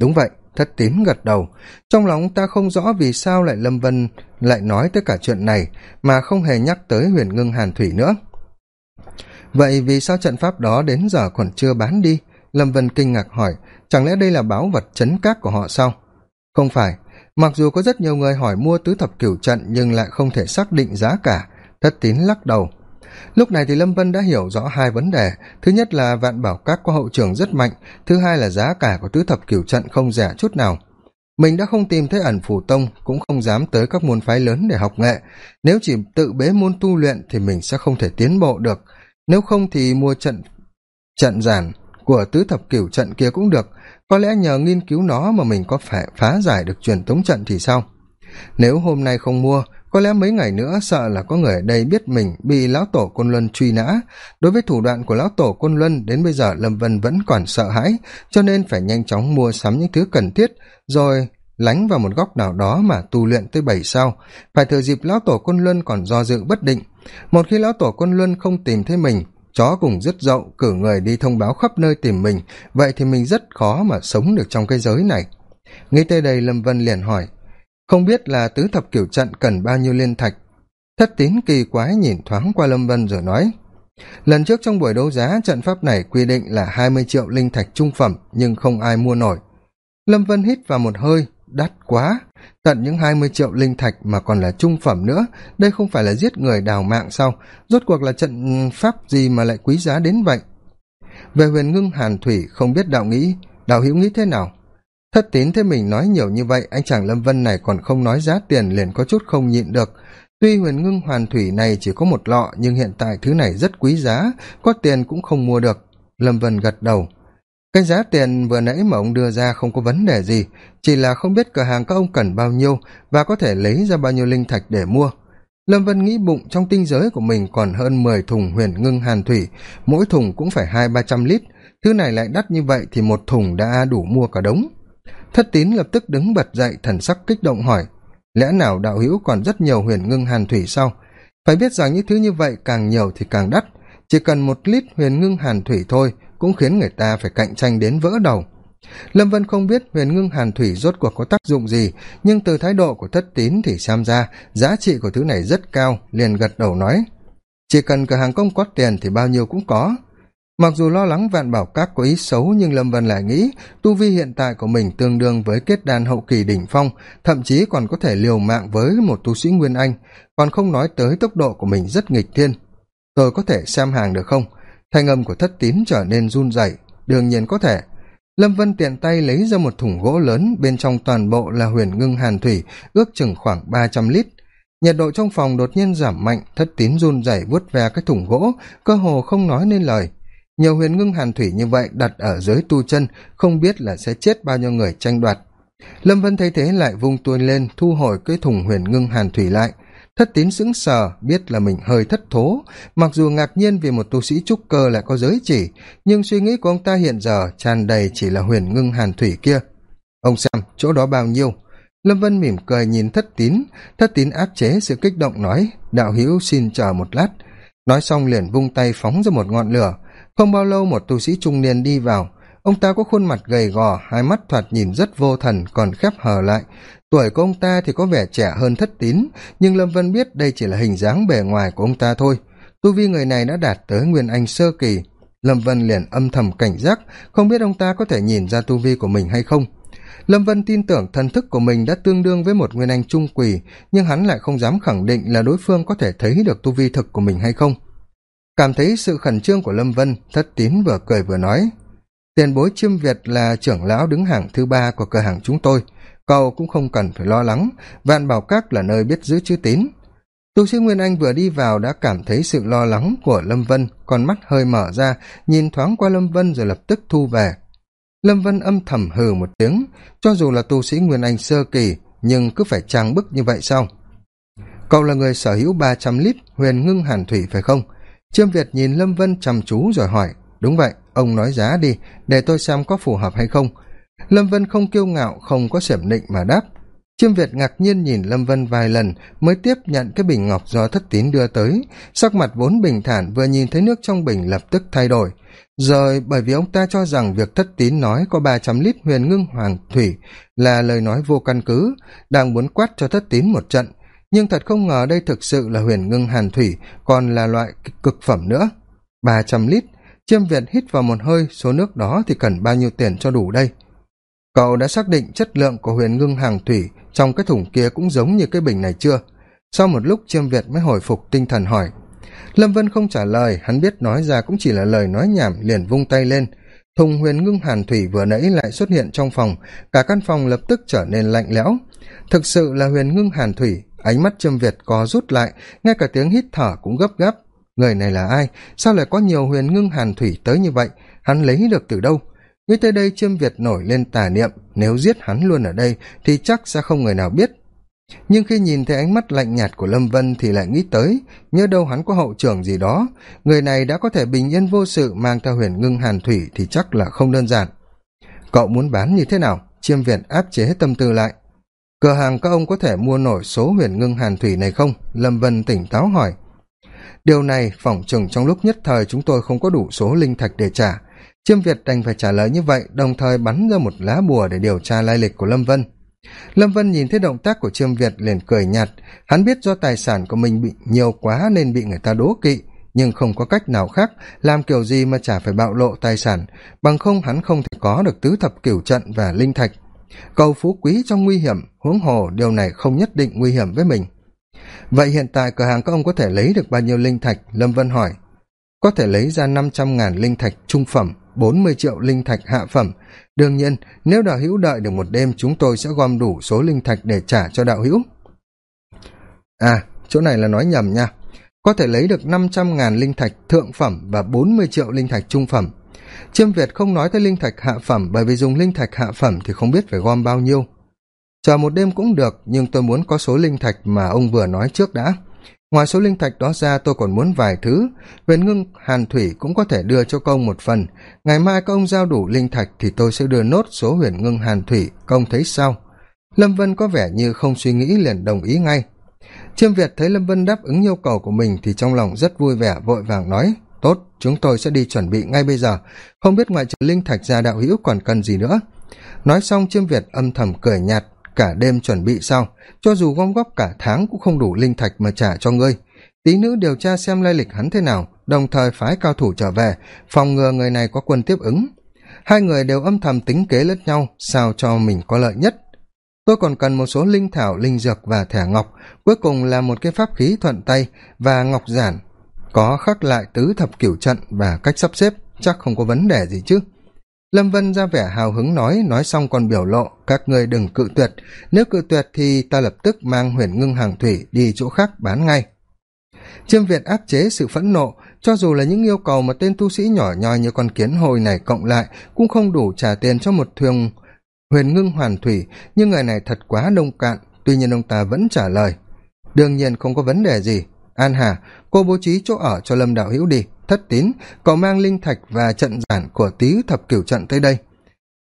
Đúng vậy, thất tín gật đầu. Trong lòng ta không rõ vì sao lại lâm vân lại nói tới cả chuyện này, mà không hề nhắc tới huyền ngưng hàn thủy nữa. Vậy vì sao trận pháp đó đến giờ còn chưa bán đi? Lâm vân kinh ngạc hỏi, chẳng lẽ đây là báo vật chấn cát của họ sao? Không phải mặc dù có rất nhiều người hỏi mua tứ thập cửu trận nhưng lại không thể xác định giá cả, thất tín lắc đầu. Lúc này thì lâm vân đã hiểu rõ hai vấn đề. Thứ nhất là vạn bảo các có hậu trường rất mạnh, thứ hai là giá cả của tứ thập cửu trận không rẻ chút nào. Mình đã không tìm thấy ẩn phủ tông, cũng không dám tới các môn phái lớn để học nghệ. Nếu chỉ tự bế môn tu luyện thì mình sẽ không thể tiến bộ được. Nếu không thì mua trận trận giản của tứ thập cửu trận kia cũng được. Có lẽ nhờ nghiên cứu nó mà mình có phải phá giải được truyền tống trận thì sao? Nếu hôm nay không mua, có lẽ mấy ngày nữa sợ là có người ở đây biết mình bị lão tổ côn luân truy nã. Đối với thủ đoạn của lão tổ côn luân đến bây giờ lâm vân vẫn còn sợ hãi, cho nên phải nhanh chóng mua sắm những thứ cần thiết, rồi lánh vào một góc nào đó mà tu luyện tới bảy sao. Phải thừa dịp lão tổ côn luân còn do dự bất định. Một khi lão tổ côn luân không tìm thấy mình chó cùng rất dậu cử người đi thông báo khắp nơi tìm mình. Vậy thì mình rất khó mà sống được trong cái giới này. Nghĩ tới đây lâm vân liền hỏi, không biết là tứ thập kiểu trận cần bao nhiêu liên thạch? Thất tín kỳ quái nhìn thoáng qua lâm vân rồi nói, lần trước trong buổi đấu giá, trận pháp này quy định là hai mươi triệu linh thạch trung phẩm, nhưng không ai mua nổi. Lâm vân hít vào một hơi, đắt quá tận những hai mươi triệu linh thạch mà còn là trung phẩm nữa. Đây không phải là giết người đào mạng sao? Rốt cuộc là trận ừ, pháp gì mà lại quý giá đến vậy? Về huyền ngưng hàn thủy, không biết đạo nghĩ, đạo hữu nghĩ thế nào? Thất tín thế mình nói nhiều như vậy, anh chàng lâm vân này còn không nói giá tiền liền có chút không nhịn được. Tuy huyền ngưng hoàn thủy này chỉ có một lọ, nhưng hiện tại thứ này rất quý giá, có tiền cũng không mua được. Lâm vân gật đầu cái giá tiền vừa nãy mà ông đưa ra không có vấn đề gì, chỉ là không biết cửa hàng các ông cần bao nhiêu và có thể lấy ra bao nhiêu linh thạch để mua. Lâm vân nghĩ bụng trong tinh giới của mình còn hơn mười thùng huyền ngưng hàn thủy, mỗi thùng cũng phải hai, ba trăm lít. Thứ này lại đắt như vậy thì một thùng đã đủ mua cả đống. Thất tín lập tức đứng bật dậy, thần sắc kích động hỏi, lẽ nào đạo hữu còn rất nhiều huyền ngưng hàn thủy sau phải biết rằng những thứ như vậy càng nhiều thì càng đắt. Chỉ cần một lít huyền ngưng hàn thủy thôi cũng khiến người ta phải cạnh tranh đến vỡ đầu. Lâm vân không biết huyền ngưng hàn thủy rốt cuộc có tác dụng gì, nhưng từ thái độ của thất tín thì xem ra giá trị của thứ này rất cao, liền gật đầu nói, chỉ cần cửa hàng công có tiền thì bao nhiêu cũng có. Mặc dù lo lắng vạn bảo các có ý xấu, nhưng lâm vân lại nghĩ, tu vi hiện tại của mình tương đương với kết đàn hậu kỳ đỉnh phong, thậm chí còn có thể liều mạng với một tu sĩ nguyên anh, còn không nói tới tốc độ của mình rất nghịch thiên. Tôi có thể xem hàng được không? Thanh âm của thất tín trở nên run rẩy, đương nhiên có thể. Lâm vân tiện tay lấy ra một thùng gỗ lớn, bên trong toàn bộ là huyền ngưng hàn thủy, ước chừng khoảng ba trăm lít. Nhiệt độ trong phòng đột nhiên giảm mạnh, thất tín run rẩy vuốt ve cái thùng gỗ, cơ hồ không nói nên lời. Nhiều huyền ngưng hàn thủy như vậy đặt ở dưới tu chân, không biết là sẽ chết bao nhiêu người tranh đoạt. Lâm vân thấy thế lại vung tuôn lên, thu hồi cái thùng huyền ngưng hàn thủy lại thất tín sững sờ, biết là mình hơi thất thố. Mặc dù ngạc nhiên vì một tu sĩ trúc cơ lại có giới chỉ, nhưng suy nghĩ của ông ta hiện giờ tràn đầy chỉ là huyền ngưng hàn thủy kia. Ông xem, chỗ đó bao nhiêu? Lâm vân mỉm cười nhìn thất tín. Thất tín áp chế sự kích động nói, đạo hữu xin chờ một lát. Nói xong liền vung tay phóng ra một ngọn lửa. Không bao lâu một tu sĩ trung niên đi vào ông ta có khuôn mặt gầy gò, hai mắt thoạt nhìn rất vô thần, còn khép hờ lại. Tuổi của ông ta thì có vẻ trẻ hơn thất tín, nhưng lâm vân biết đây chỉ là hình dáng bề ngoài của ông ta thôi. Tu vi người này đã đạt tới nguyên anh sơ kỳ. Lâm vân liền âm thầm cảnh giác, không biết ông ta có thể nhìn ra tu vi của mình hay không. Lâm vân tin tưởng thần thức của mình đã tương đương với một nguyên anh trung quỳ, nhưng hắn lại không dám khẳng định là đối phương có thể thấy được tu vi thực của mình hay không. Cảm thấy sự khẩn trương của lâm vân, thất tín vừa cười vừa nói tiền bối chiêm việt là trưởng lão đứng hàng thứ ba của cửa hàng chúng tôi. Cậu cũng không cần phải lo lắng, vạn bảo các là nơi biết giữ chữ tín. Tu sĩ nguyên anh vừa đi vào đã cảm thấy sự lo lắng của lâm vân, con mắt hơi mở ra, nhìn thoáng qua lâm vân rồi lập tức thu về. Lâm vân âm thầm hừ một tiếng, cho dù là tu sĩ nguyên anh sơ kỳ, nhưng cứ phải trang bức như vậy sao? Cậu là người sở hữu ba trăm lít, huyền ngưng hàn thủy phải không? Chiêm việt nhìn lâm vân chăm chú rồi hỏi, đúng vậy ông nói giá đi, để tôi xem có phù hợp hay không. Lâm vân không kiêu ngạo, không có xiểm nịnh mà đáp. Chiêm việt ngạc nhiên nhìn lâm vân vài lần, mới tiếp nhận cái bình ngọc do thất tín đưa tới. Sắc mặt vốn bình thản, vừa nhìn thấy nước trong bình lập tức thay đổi. Rồi, bởi vì ông ta cho rằng việc thất tín nói có ba trăm lít huyền ngưng hoàng thủy là lời nói vô căn cứ, đang muốn quát cho thất tín một trận. Nhưng thật không ngờ đây thực sự là huyền ngưng hàn thủy, còn là loại cực phẩm nữa. Ba trăm lít chiêm việt hít vào một hơi, số nước đó thì cần bao nhiêu tiền cho đủ đây? Cậu đã xác định chất lượng của huyền ngưng hàng thủy trong cái thùng kia cũng giống như cái bình này chưa? Sau một lúc, chiêm việt mới hồi phục tinh thần hỏi. Lâm vân không trả lời, hắn biết nói ra cũng chỉ là lời nói nhảm, liền vung tay lên. Thùng huyền ngưng hàn thủy vừa nãy lại xuất hiện trong phòng, cả căn phòng lập tức trở nên lạnh lẽo. Thực sự là huyền ngưng hàn thủy, ánh mắt chiêm việt có rút lại, ngay cả tiếng hít thở cũng gấp gáp người này là ai? Sao lại có nhiều huyền ngưng hàn thủy tới như vậy? Hắn lấy được từ đâu? Nghĩ tới đây chiêm việt nổi lên tà niệm, nếu giết hắn luôn ở đây thì chắc sẽ không người nào biết. Nhưng khi nhìn thấy ánh mắt lạnh nhạt của lâm vân thì lại nghĩ tới, nhớ đâu hắn có hậu trưởng gì đó. Người này đã có thể bình yên vô sự mang theo huyền ngưng hàn thủy thì chắc là không đơn giản. Cậu muốn bán như thế nào? Chiêm việt áp chế tâm tư lại. Cửa hàng các ông có thể mua nổi số huyền ngưng hàn thủy này không? Lâm vân tỉnh táo hỏi điều này phỏng chừng trong lúc nhất thời chúng tôi không có đủ số linh thạch để trả. Chiêm việt đành phải trả lời như vậy, đồng thời bắn ra một lá bùa để điều tra lai lịch của lâm vân. Lâm vân nhìn thấy động tác của chiêm việt liền cười nhạt. Hắn biết do tài sản của mình bị nhiều quá nên bị người ta đố kỵ, nhưng không có cách nào khác, làm kiểu gì mà chả phải bạo lộ tài sản, bằng không hắn không thể có được tứ thập cửu trận và linh thạch. Cầu phú quý trong nguy hiểm, huống hồ điều này không nhất định nguy hiểm với mình vậy hiện tại cửa hàng các ông có thể lấy được bao nhiêu linh thạch? Lâm vân hỏi. Có thể lấy ra năm trăm ngàn linh thạch trung phẩm, bốn mươi triệu linh thạch hạ phẩm. Đương nhiên, nếu đạo hữu đợi được một đêm, chúng tôi sẽ gom đủ số linh thạch để trả cho đạo hữu. À chỗ này là nói nhầm nha. Có thể lấy được năm trăm ngàn linh thạch thượng phẩm và bốn mươi triệu linh thạch trung phẩm. Chiêm việt không nói tới linh thạch hạ phẩm, bởi vì dùng linh thạch hạ phẩm thì không biết phải gom bao nhiêu chờ một đêm cũng được, nhưng tôi muốn có số linh thạch mà ông vừa nói trước đã. Ngoài số linh thạch đó ra, tôi còn muốn vài thứ. Huyền ngưng, hàn thủy cũng có thể đưa cho công một phần. Ngày mai các ông giao đủ linh thạch thì tôi sẽ đưa nốt số huyền ngưng, hàn thủy. Công thấy sao? Lâm vân có vẻ như không suy nghĩ liền đồng ý ngay. Chiêm việt thấy lâm vân đáp ứng yêu cầu của mình thì trong lòng rất vui vẻ, vội vàng nói, tốt, chúng tôi sẽ đi chuẩn bị ngay bây giờ. Không biết ngoại trừ linh thạch ra đạo hữu còn cần gì nữa. Nói xong, chiêm việt âm thầm cười nhạt cả đêm chuẩn bị sao cho dù gom góp cả tháng cũng không đủ linh thạch mà trả cho ngươi. Tí nữ điều tra xem lai lịch hắn thế nào, đồng thời phái cao thủ trở về, phòng ngừa người này có quân tiếp ứng. Hai người đều âm thầm tính kế lẫn nhau, sao cho mình có lợi nhất. Tôi còn cần một số linh thảo, linh dược và thẻ ngọc, cuối cùng là một cái pháp khí thuận tay và ngọc giản, có khắc lại tứ thập cửu trận và cách sắp xếp, chắc không có vấn đề gì chứ lâm vân ra vẻ hào hứng nói nói xong còn biểu lộ, các ngươi đừng cự tuyệt. Nếu cự tuyệt thì ta lập tức mang huyền ngưng hàng thủy đi chỗ khác bán ngay. Chiêm việt áp chế sự phẫn nộ, cho dù là những yêu cầu mà tên tu sĩ nhỏ nhoi như con kiến hồi này cộng lại, cũng không đủ trả tiền cho một thuyền huyền ngưng hoàn thủy. Nhưng người này thật quá đông cạn, tuy nhiên ông ta vẫn trả lời. Đương nhiên không có vấn đề gì. An hà, cô bố trí chỗ ở cho lâm đạo hữu đi thất tín cậu mang linh thạch và trận giản của tý thập cửu trận tới đây.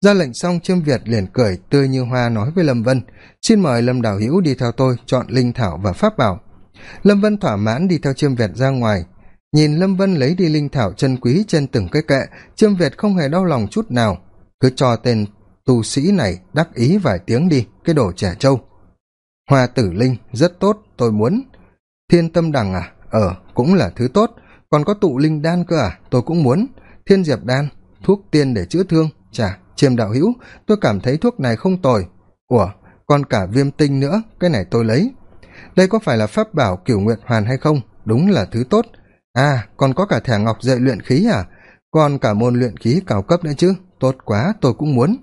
Ra lệnh xong chiêm việt liền cười tươi như hoa nói với lâm vân, xin mời lâm đạo hữu đi theo tôi chọn linh thảo và pháp bảo. Lâm vân thỏa mãn đi theo chiêm việt ra ngoài. Nhìn lâm vân lấy đi linh thảo chân quý trên từng cái kệ chiêm việt không hề đau lòng chút nào. Cứ cho tên tu sĩ này đắc ý vài tiếng đi, cái đồ trẻ trâu. Hoa tử linh rất tốt, tôi muốn. Thiên tâm đằng à ờ cũng là thứ tốt còn có tụ linh đan cơ à? Tôi cũng muốn. Thiên diệp đan, thuốc tiên để chữa thương. Chả chiêm đạo hữu, tôi cảm thấy thuốc này không tồi. Ủa, còn cả viêm tinh nữa, cái này tôi lấy. Đây có phải là pháp bảo cửu nguyện hoàn hay không? Đúng là thứ tốt. À còn có cả thẻ ngọc dạy luyện khí à? Còn cả môn luyện khí cao cấp nữa chứ? Tốt quá, tôi cũng muốn.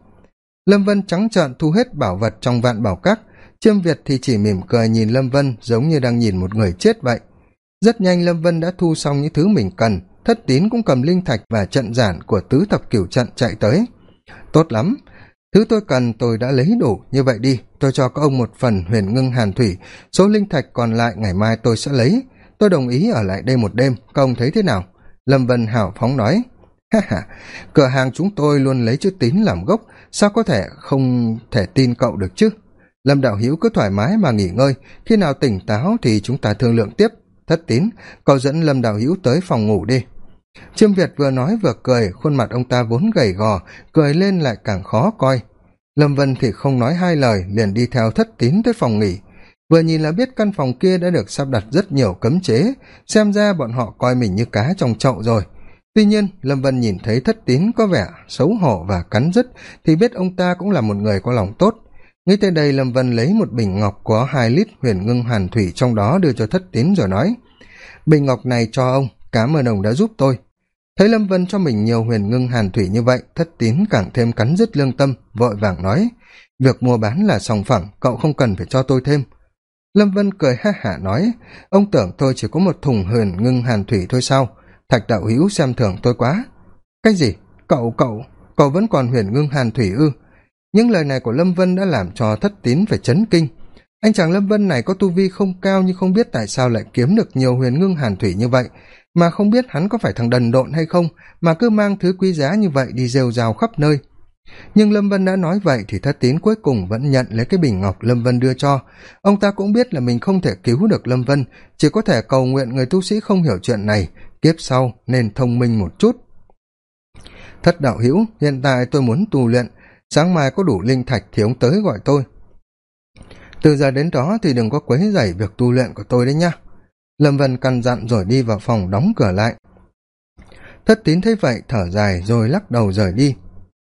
Lâm vân trắng trợn thu hết bảo vật trong vạn bảo các. Chiêm việt thì chỉ mỉm cười nhìn lâm vân giống như đang nhìn một người chết vậy rất nhanh lâm vân đã thu xong những thứ mình cần, thất tín cũng cầm linh thạch và trận giản của tứ thập cửu trận chạy tới. Tốt lắm, thứ tôi cần tôi đã lấy đủ, như vậy đi, tôi cho các ông một phần huyền ngưng hàn thủy, số linh thạch còn lại ngày mai tôi sẽ lấy. Tôi đồng ý ở lại đây một đêm, các ông thấy thế nào? Lâm vân hào phóng nói. Ha ha, cửa hàng chúng tôi luôn lấy chữ tín làm gốc, sao có thể không thể tin cậu được chứ? Lâm đạo hữu cứ thoải mái mà nghỉ ngơi, khi nào tỉnh táo thì chúng ta thương lượng tiếp thất tín cậu dẫn lâm đạo hữu tới phòng ngủ đi. Trương việt vừa nói vừa cười, khuôn mặt ông ta vốn gầy gò, cười lên lại càng khó coi. Lâm vân thì không nói hai lời, liền đi theo thất tín tới phòng nghỉ. Vừa nhìn là biết căn phòng kia đã được sắp đặt rất nhiều cấm chế, xem ra bọn họ coi mình như cá trong chậu rồi. Tuy nhiên, lâm vân nhìn thấy thất tín có vẻ xấu hổ và cắn rứt, thì biết ông ta cũng là một người có lòng tốt nghĩ tới đây, lâm vân lấy một bình ngọc có hai lít huyền ngưng hàn thủy trong đó đưa cho thất tín rồi nói, bình ngọc này cho ông cám ơn ông đã giúp tôi. Thấy lâm vân cho mình nhiều huyền ngưng hàn thủy như vậy, thất tín càng thêm cắn rứt lương tâm, vội vàng nói, việc mua bán là sòng phẳng, cậu không cần phải cho tôi thêm. Lâm vân cười ha hả nói, ông tưởng tôi chỉ có một thùng huyền ngưng hàn thủy thôi sao? Thạch đạo hữu xem thường tôi quá. Cái gì? Cậu cậu cậu vẫn còn huyền ngưng hàn thủy ư? Những lời này của lâm vân đã làm cho thất tín phải chấn kinh. Anh chàng lâm vân này có tu vi không cao nhưng không biết tại sao lại kiếm được nhiều huyền ngưng hàn thủy như vậy, mà không biết hắn có phải thằng đần độn hay không, mà cứ mang thứ quý giá như vậy đi rêu rào khắp nơi. Nhưng lâm vân đã nói vậy thì thất tín cuối cùng vẫn nhận lấy cái bình ngọc lâm vân đưa cho. Ông ta cũng biết là mình không thể cứu được lâm vân, chỉ có thể cầu nguyện người tu sĩ không hiểu chuyện này, kiếp sau nên thông minh một chút. Thất đạo hữu, hiện tại tôi muốn tu luyện sáng mai có đủ linh thạch thì ông tới gọi tôi. Từ giờ đến đó thì đừng có quấy rầy việc tu luyện của tôi đấy nhá. Lâm vân căn dặn rồi đi vào phòng đóng cửa lại. Thất tín thấy vậy, thở dài rồi lắc đầu rời đi.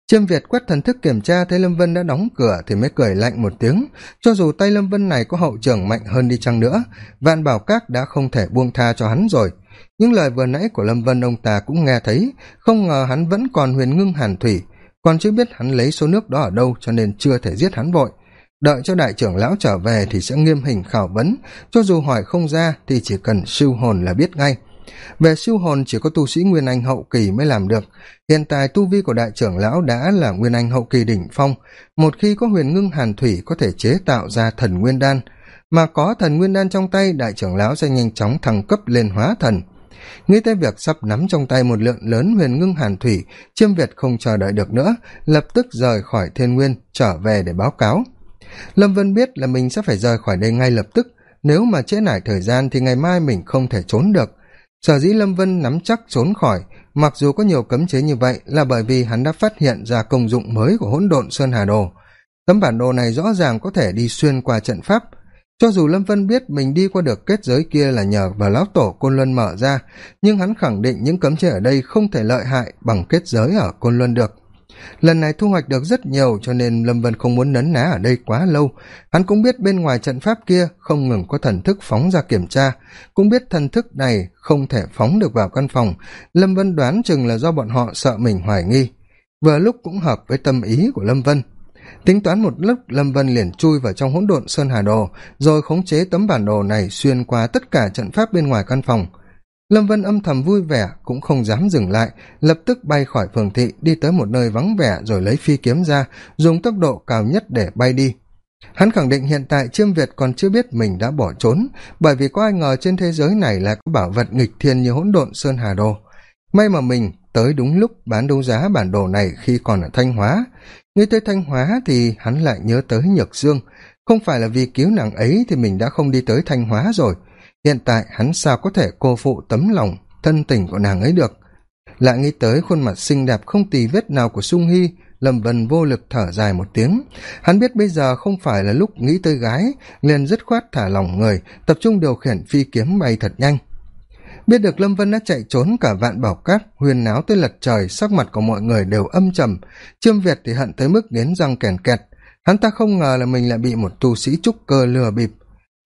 Chiêm việt quét thần thức kiểm tra thấy lâm vân đã đóng cửa thì mới cười lạnh một tiếng. Cho dù tay lâm vân này có hậu trưởng mạnh hơn đi chăng nữa, vạn bảo các đã không thể buông tha cho hắn rồi. Những lời vừa nãy của lâm vân ông ta cũng nghe thấy, không ngờ hắn vẫn còn huyền ngưng hàn thủy còn chưa biết hắn lấy số nước đó ở đâu cho nên chưa thể giết hắn vội. Đợi cho đại trưởng lão trở về thì sẽ nghiêm hình khảo vấn. Cho dù hỏi không ra thì chỉ cần siêu hồn là biết ngay. Về siêu hồn chỉ có tu sĩ nguyên anh hậu kỳ mới làm được. Hiện tại tu vi của đại trưởng lão đã là nguyên anh hậu kỳ đỉnh phong. Một khi có huyền ngưng hàn thủy có thể chế tạo ra thần nguyên đan. Mà có thần nguyên đan trong tay, đại trưởng lão sẽ nhanh chóng thăng cấp lên hóa thần nghĩ tới việc sắp nắm trong tay một lượng lớn huyền ngưng hàn thủy, chiêm việt không chờ đợi được nữa, lập tức rời khỏi thiên nguyên, trở về để báo cáo. Lâm vân biết là mình sẽ phải rời khỏi đây ngay lập tức, nếu mà trễ nải thời gian thì ngày mai mình không thể trốn được. Sở dĩ lâm vân nắm chắc trốn khỏi, mặc dù có nhiều cấm chế như vậy là bởi vì hắn đã phát hiện ra công dụng mới của hỗn độn sơn hà đồ. Tấm bản đồ này rõ ràng có thể đi xuyên qua trận pháp cho dù lâm vân biết mình đi qua được kết giới kia là nhờ vào lão tổ côn luân mở ra, nhưng hắn khẳng định những cấm chế ở đây không thể lợi hại bằng kết giới ở côn luân được. Lần này thu hoạch được rất nhiều cho nên lâm vân không muốn nấn ná ở đây quá lâu. Hắn cũng biết bên ngoài trận pháp kia không ngừng có thần thức phóng ra kiểm tra. Cũng biết thần thức này không thể phóng được vào căn phòng. Lâm vân đoán chừng là do bọn họ sợ mình hoài nghi. Vừa lúc cũng hợp với tâm ý của lâm vân tính toán một lúc, lâm vân liền chui vào trong hỗn độn sơn hà đồ, rồi khống chế tấm bản đồ này xuyên qua tất cả trận pháp bên ngoài căn phòng. Lâm vân âm thầm vui vẻ, cũng không dám dừng lại, lập tức bay khỏi phường thị, đi tới một nơi vắng vẻ rồi lấy phi kiếm ra, dùng tốc độ cao nhất để bay đi. Hắn khẳng định hiện tại chiêm việt còn chưa biết mình đã bỏ trốn, bởi vì có ai ngờ trên thế giới này lại có bảo vật nghịch thiên như hỗn độn sơn hà đồ. May mà mình, tới đúng lúc bán đấu giá bản đồ này khi còn ở thanh hóa nghĩ tới thanh hóa thì hắn lại nhớ tới nhược dương. Không phải là vì cứu nàng ấy thì mình đã không đi tới thanh hóa rồi. Hiện tại hắn sao có thể cô phụ tấm lòng, thân tình của nàng ấy được? Lại nghĩ tới khuôn mặt xinh đẹp không tì vết nào của sung hy lâm vân vô lực thở dài một tiếng. Hắn biết bây giờ không phải là lúc nghĩ tới gái, liền dứt khoát thả lỏng người, tập trung điều khiển phi kiếm bay thật nhanh biết được lâm vân đã chạy trốn cả vạn bảo cát, huyền náo tới lật trời, sắc mặt của mọi người đều âm trầm. Chiêm việt thì hận tới mức nghiến răng kèn kẹt. Hắn ta không ngờ là mình lại bị một tu sĩ trúc cơ lừa bịp.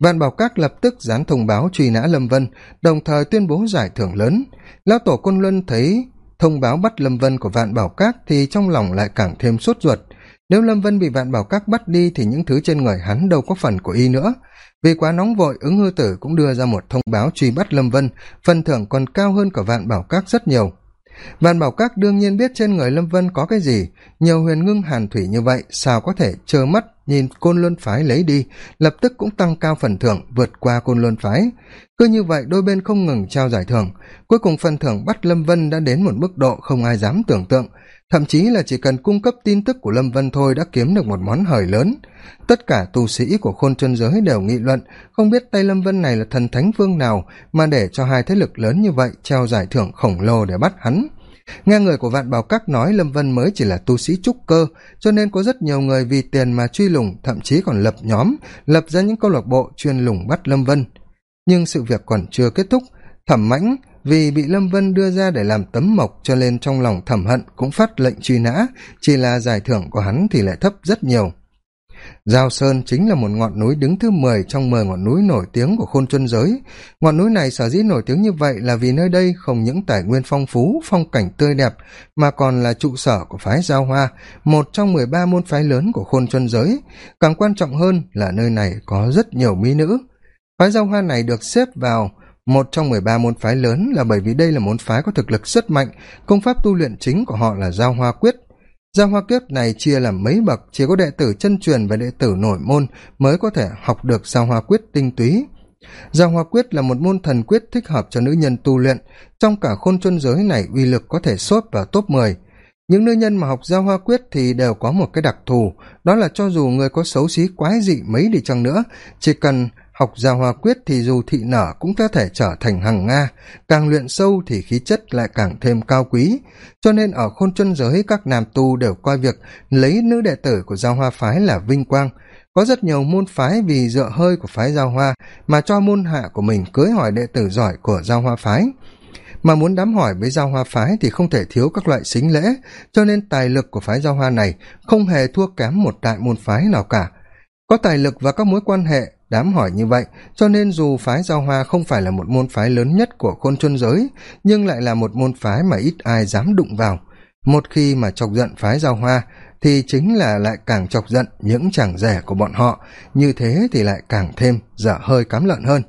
Vạn bảo các lập tức dán thông báo truy nã lâm vân, đồng thời tuyên bố giải thưởng lớn. Lão tổ côn luân thấy thông báo bắt lâm vân của vạn bảo các thì trong lòng lại càng thêm sốt ruột. Nếu lâm vân bị vạn bảo các bắt đi thì những thứ trên người hắn đâu có phần của y nữa vì quá nóng vội, ứng hư tử cũng đưa ra một thông báo truy bắt lâm vân, phần thưởng còn cao hơn cả vạn bảo các rất nhiều. Vạn bảo các đương nhiên biết trên người lâm vân có cái gì. Nhiều huyền ngưng hàn thủy như vậy, sao có thể trơ mắt nhìn côn luân phái lấy đi? Lập tức cũng tăng cao phần thưởng, vượt qua côn luân phái. Cứ như vậy, đôi bên không ngừng trao giải thưởng. Cuối cùng phần thưởng bắt lâm vân đã đến một mức độ không ai dám tưởng tượng thậm chí là chỉ cần cung cấp tin tức của lâm vân thôi đã kiếm được một món hời lớn. Tất cả tu sĩ của khôn chân giới đều nghị luận, không biết tay lâm vân này là thần thánh vương nào mà để cho hai thế lực lớn như vậy treo giải thưởng khổng lồ để bắt hắn. Nghe người của vạn bảo các nói lâm vân mới chỉ là tu sĩ trúc cơ, cho nên có rất nhiều người vì tiền mà truy lùng, thậm chí còn lập nhóm, lập ra những câu lạc bộ chuyên lùng bắt lâm vân. Nhưng sự việc còn chưa kết thúc. Thẩm mãnh vì bị lâm vân đưa ra để làm tấm mộc cho nên trong lòng thẩm hận cũng phát lệnh truy nã, chỉ là giải thưởng của hắn thì lại thấp rất nhiều. Giao sơn chính là một ngọn núi đứng thứ mười trong mười ngọn núi nổi tiếng của khôn chuân giới. Ngọn núi này sở dĩ nổi tiếng như vậy là vì nơi đây không những tài nguyên phong phú, phong cảnh tươi đẹp, mà còn là trụ sở của phái giao hoa, một trong mười ba môn phái lớn của khôn chuân giới. Càng quan trọng hơn là nơi này có rất nhiều mỹ nữ. Phái giao hoa này được xếp vào một trong mười ba môn phái lớn là bởi vì đây là môn phái có thực lực rất mạnh, công pháp tu luyện chính của họ là giao hoa quyết. Giao hoa quyết này chia làm mấy bậc, chỉ có đệ tử chân truyền và đệ tử nổi môn mới có thể học được giao hoa quyết tinh túy. Giao hoa quyết là một môn thần quyết thích hợp cho nữ nhân tu luyện. Trong cả khôn chuân giới này, uy lực có thể sốt vào top mười. Những nữ nhân mà học giao hoa quyết thì đều có một cái đặc thù, đó là cho dù người có xấu xí quái dị mấy đi chăng nữa, chỉ cần học giao hoa quyết thì dù thị nở cũng có thể trở thành hằng nga, càng luyện sâu thì khí chất lại càng thêm cao quý. Cho nên ở khôn chân giới, các nam tu đều coi việc lấy nữ đệ tử của giao hoa phái là vinh quang. Có rất nhiều môn phái vì dựa hơi của phái giao hoa mà cho môn hạ của mình cưới hỏi đệ tử giỏi của giao hoa phái. Mà muốn đám hỏi với giao hoa phái thì không thể thiếu các loại xính lễ, cho nên tài lực của phái giao hoa này không hề thua kém một đại môn phái nào cả có tài lực và các mối quan hệ, đám hỏi như vậy, cho nên dù phái giao hoa không phải là một môn phái lớn nhất của khôn chuân giới, nhưng lại là một môn phái mà ít ai dám đụng vào. Một khi mà chọc giận phái giao hoa, thì chính là lại càng chọc giận những chàng rẻ của bọn họ. Như thế thì lại càng thêm dở hơi cám lợn hơn.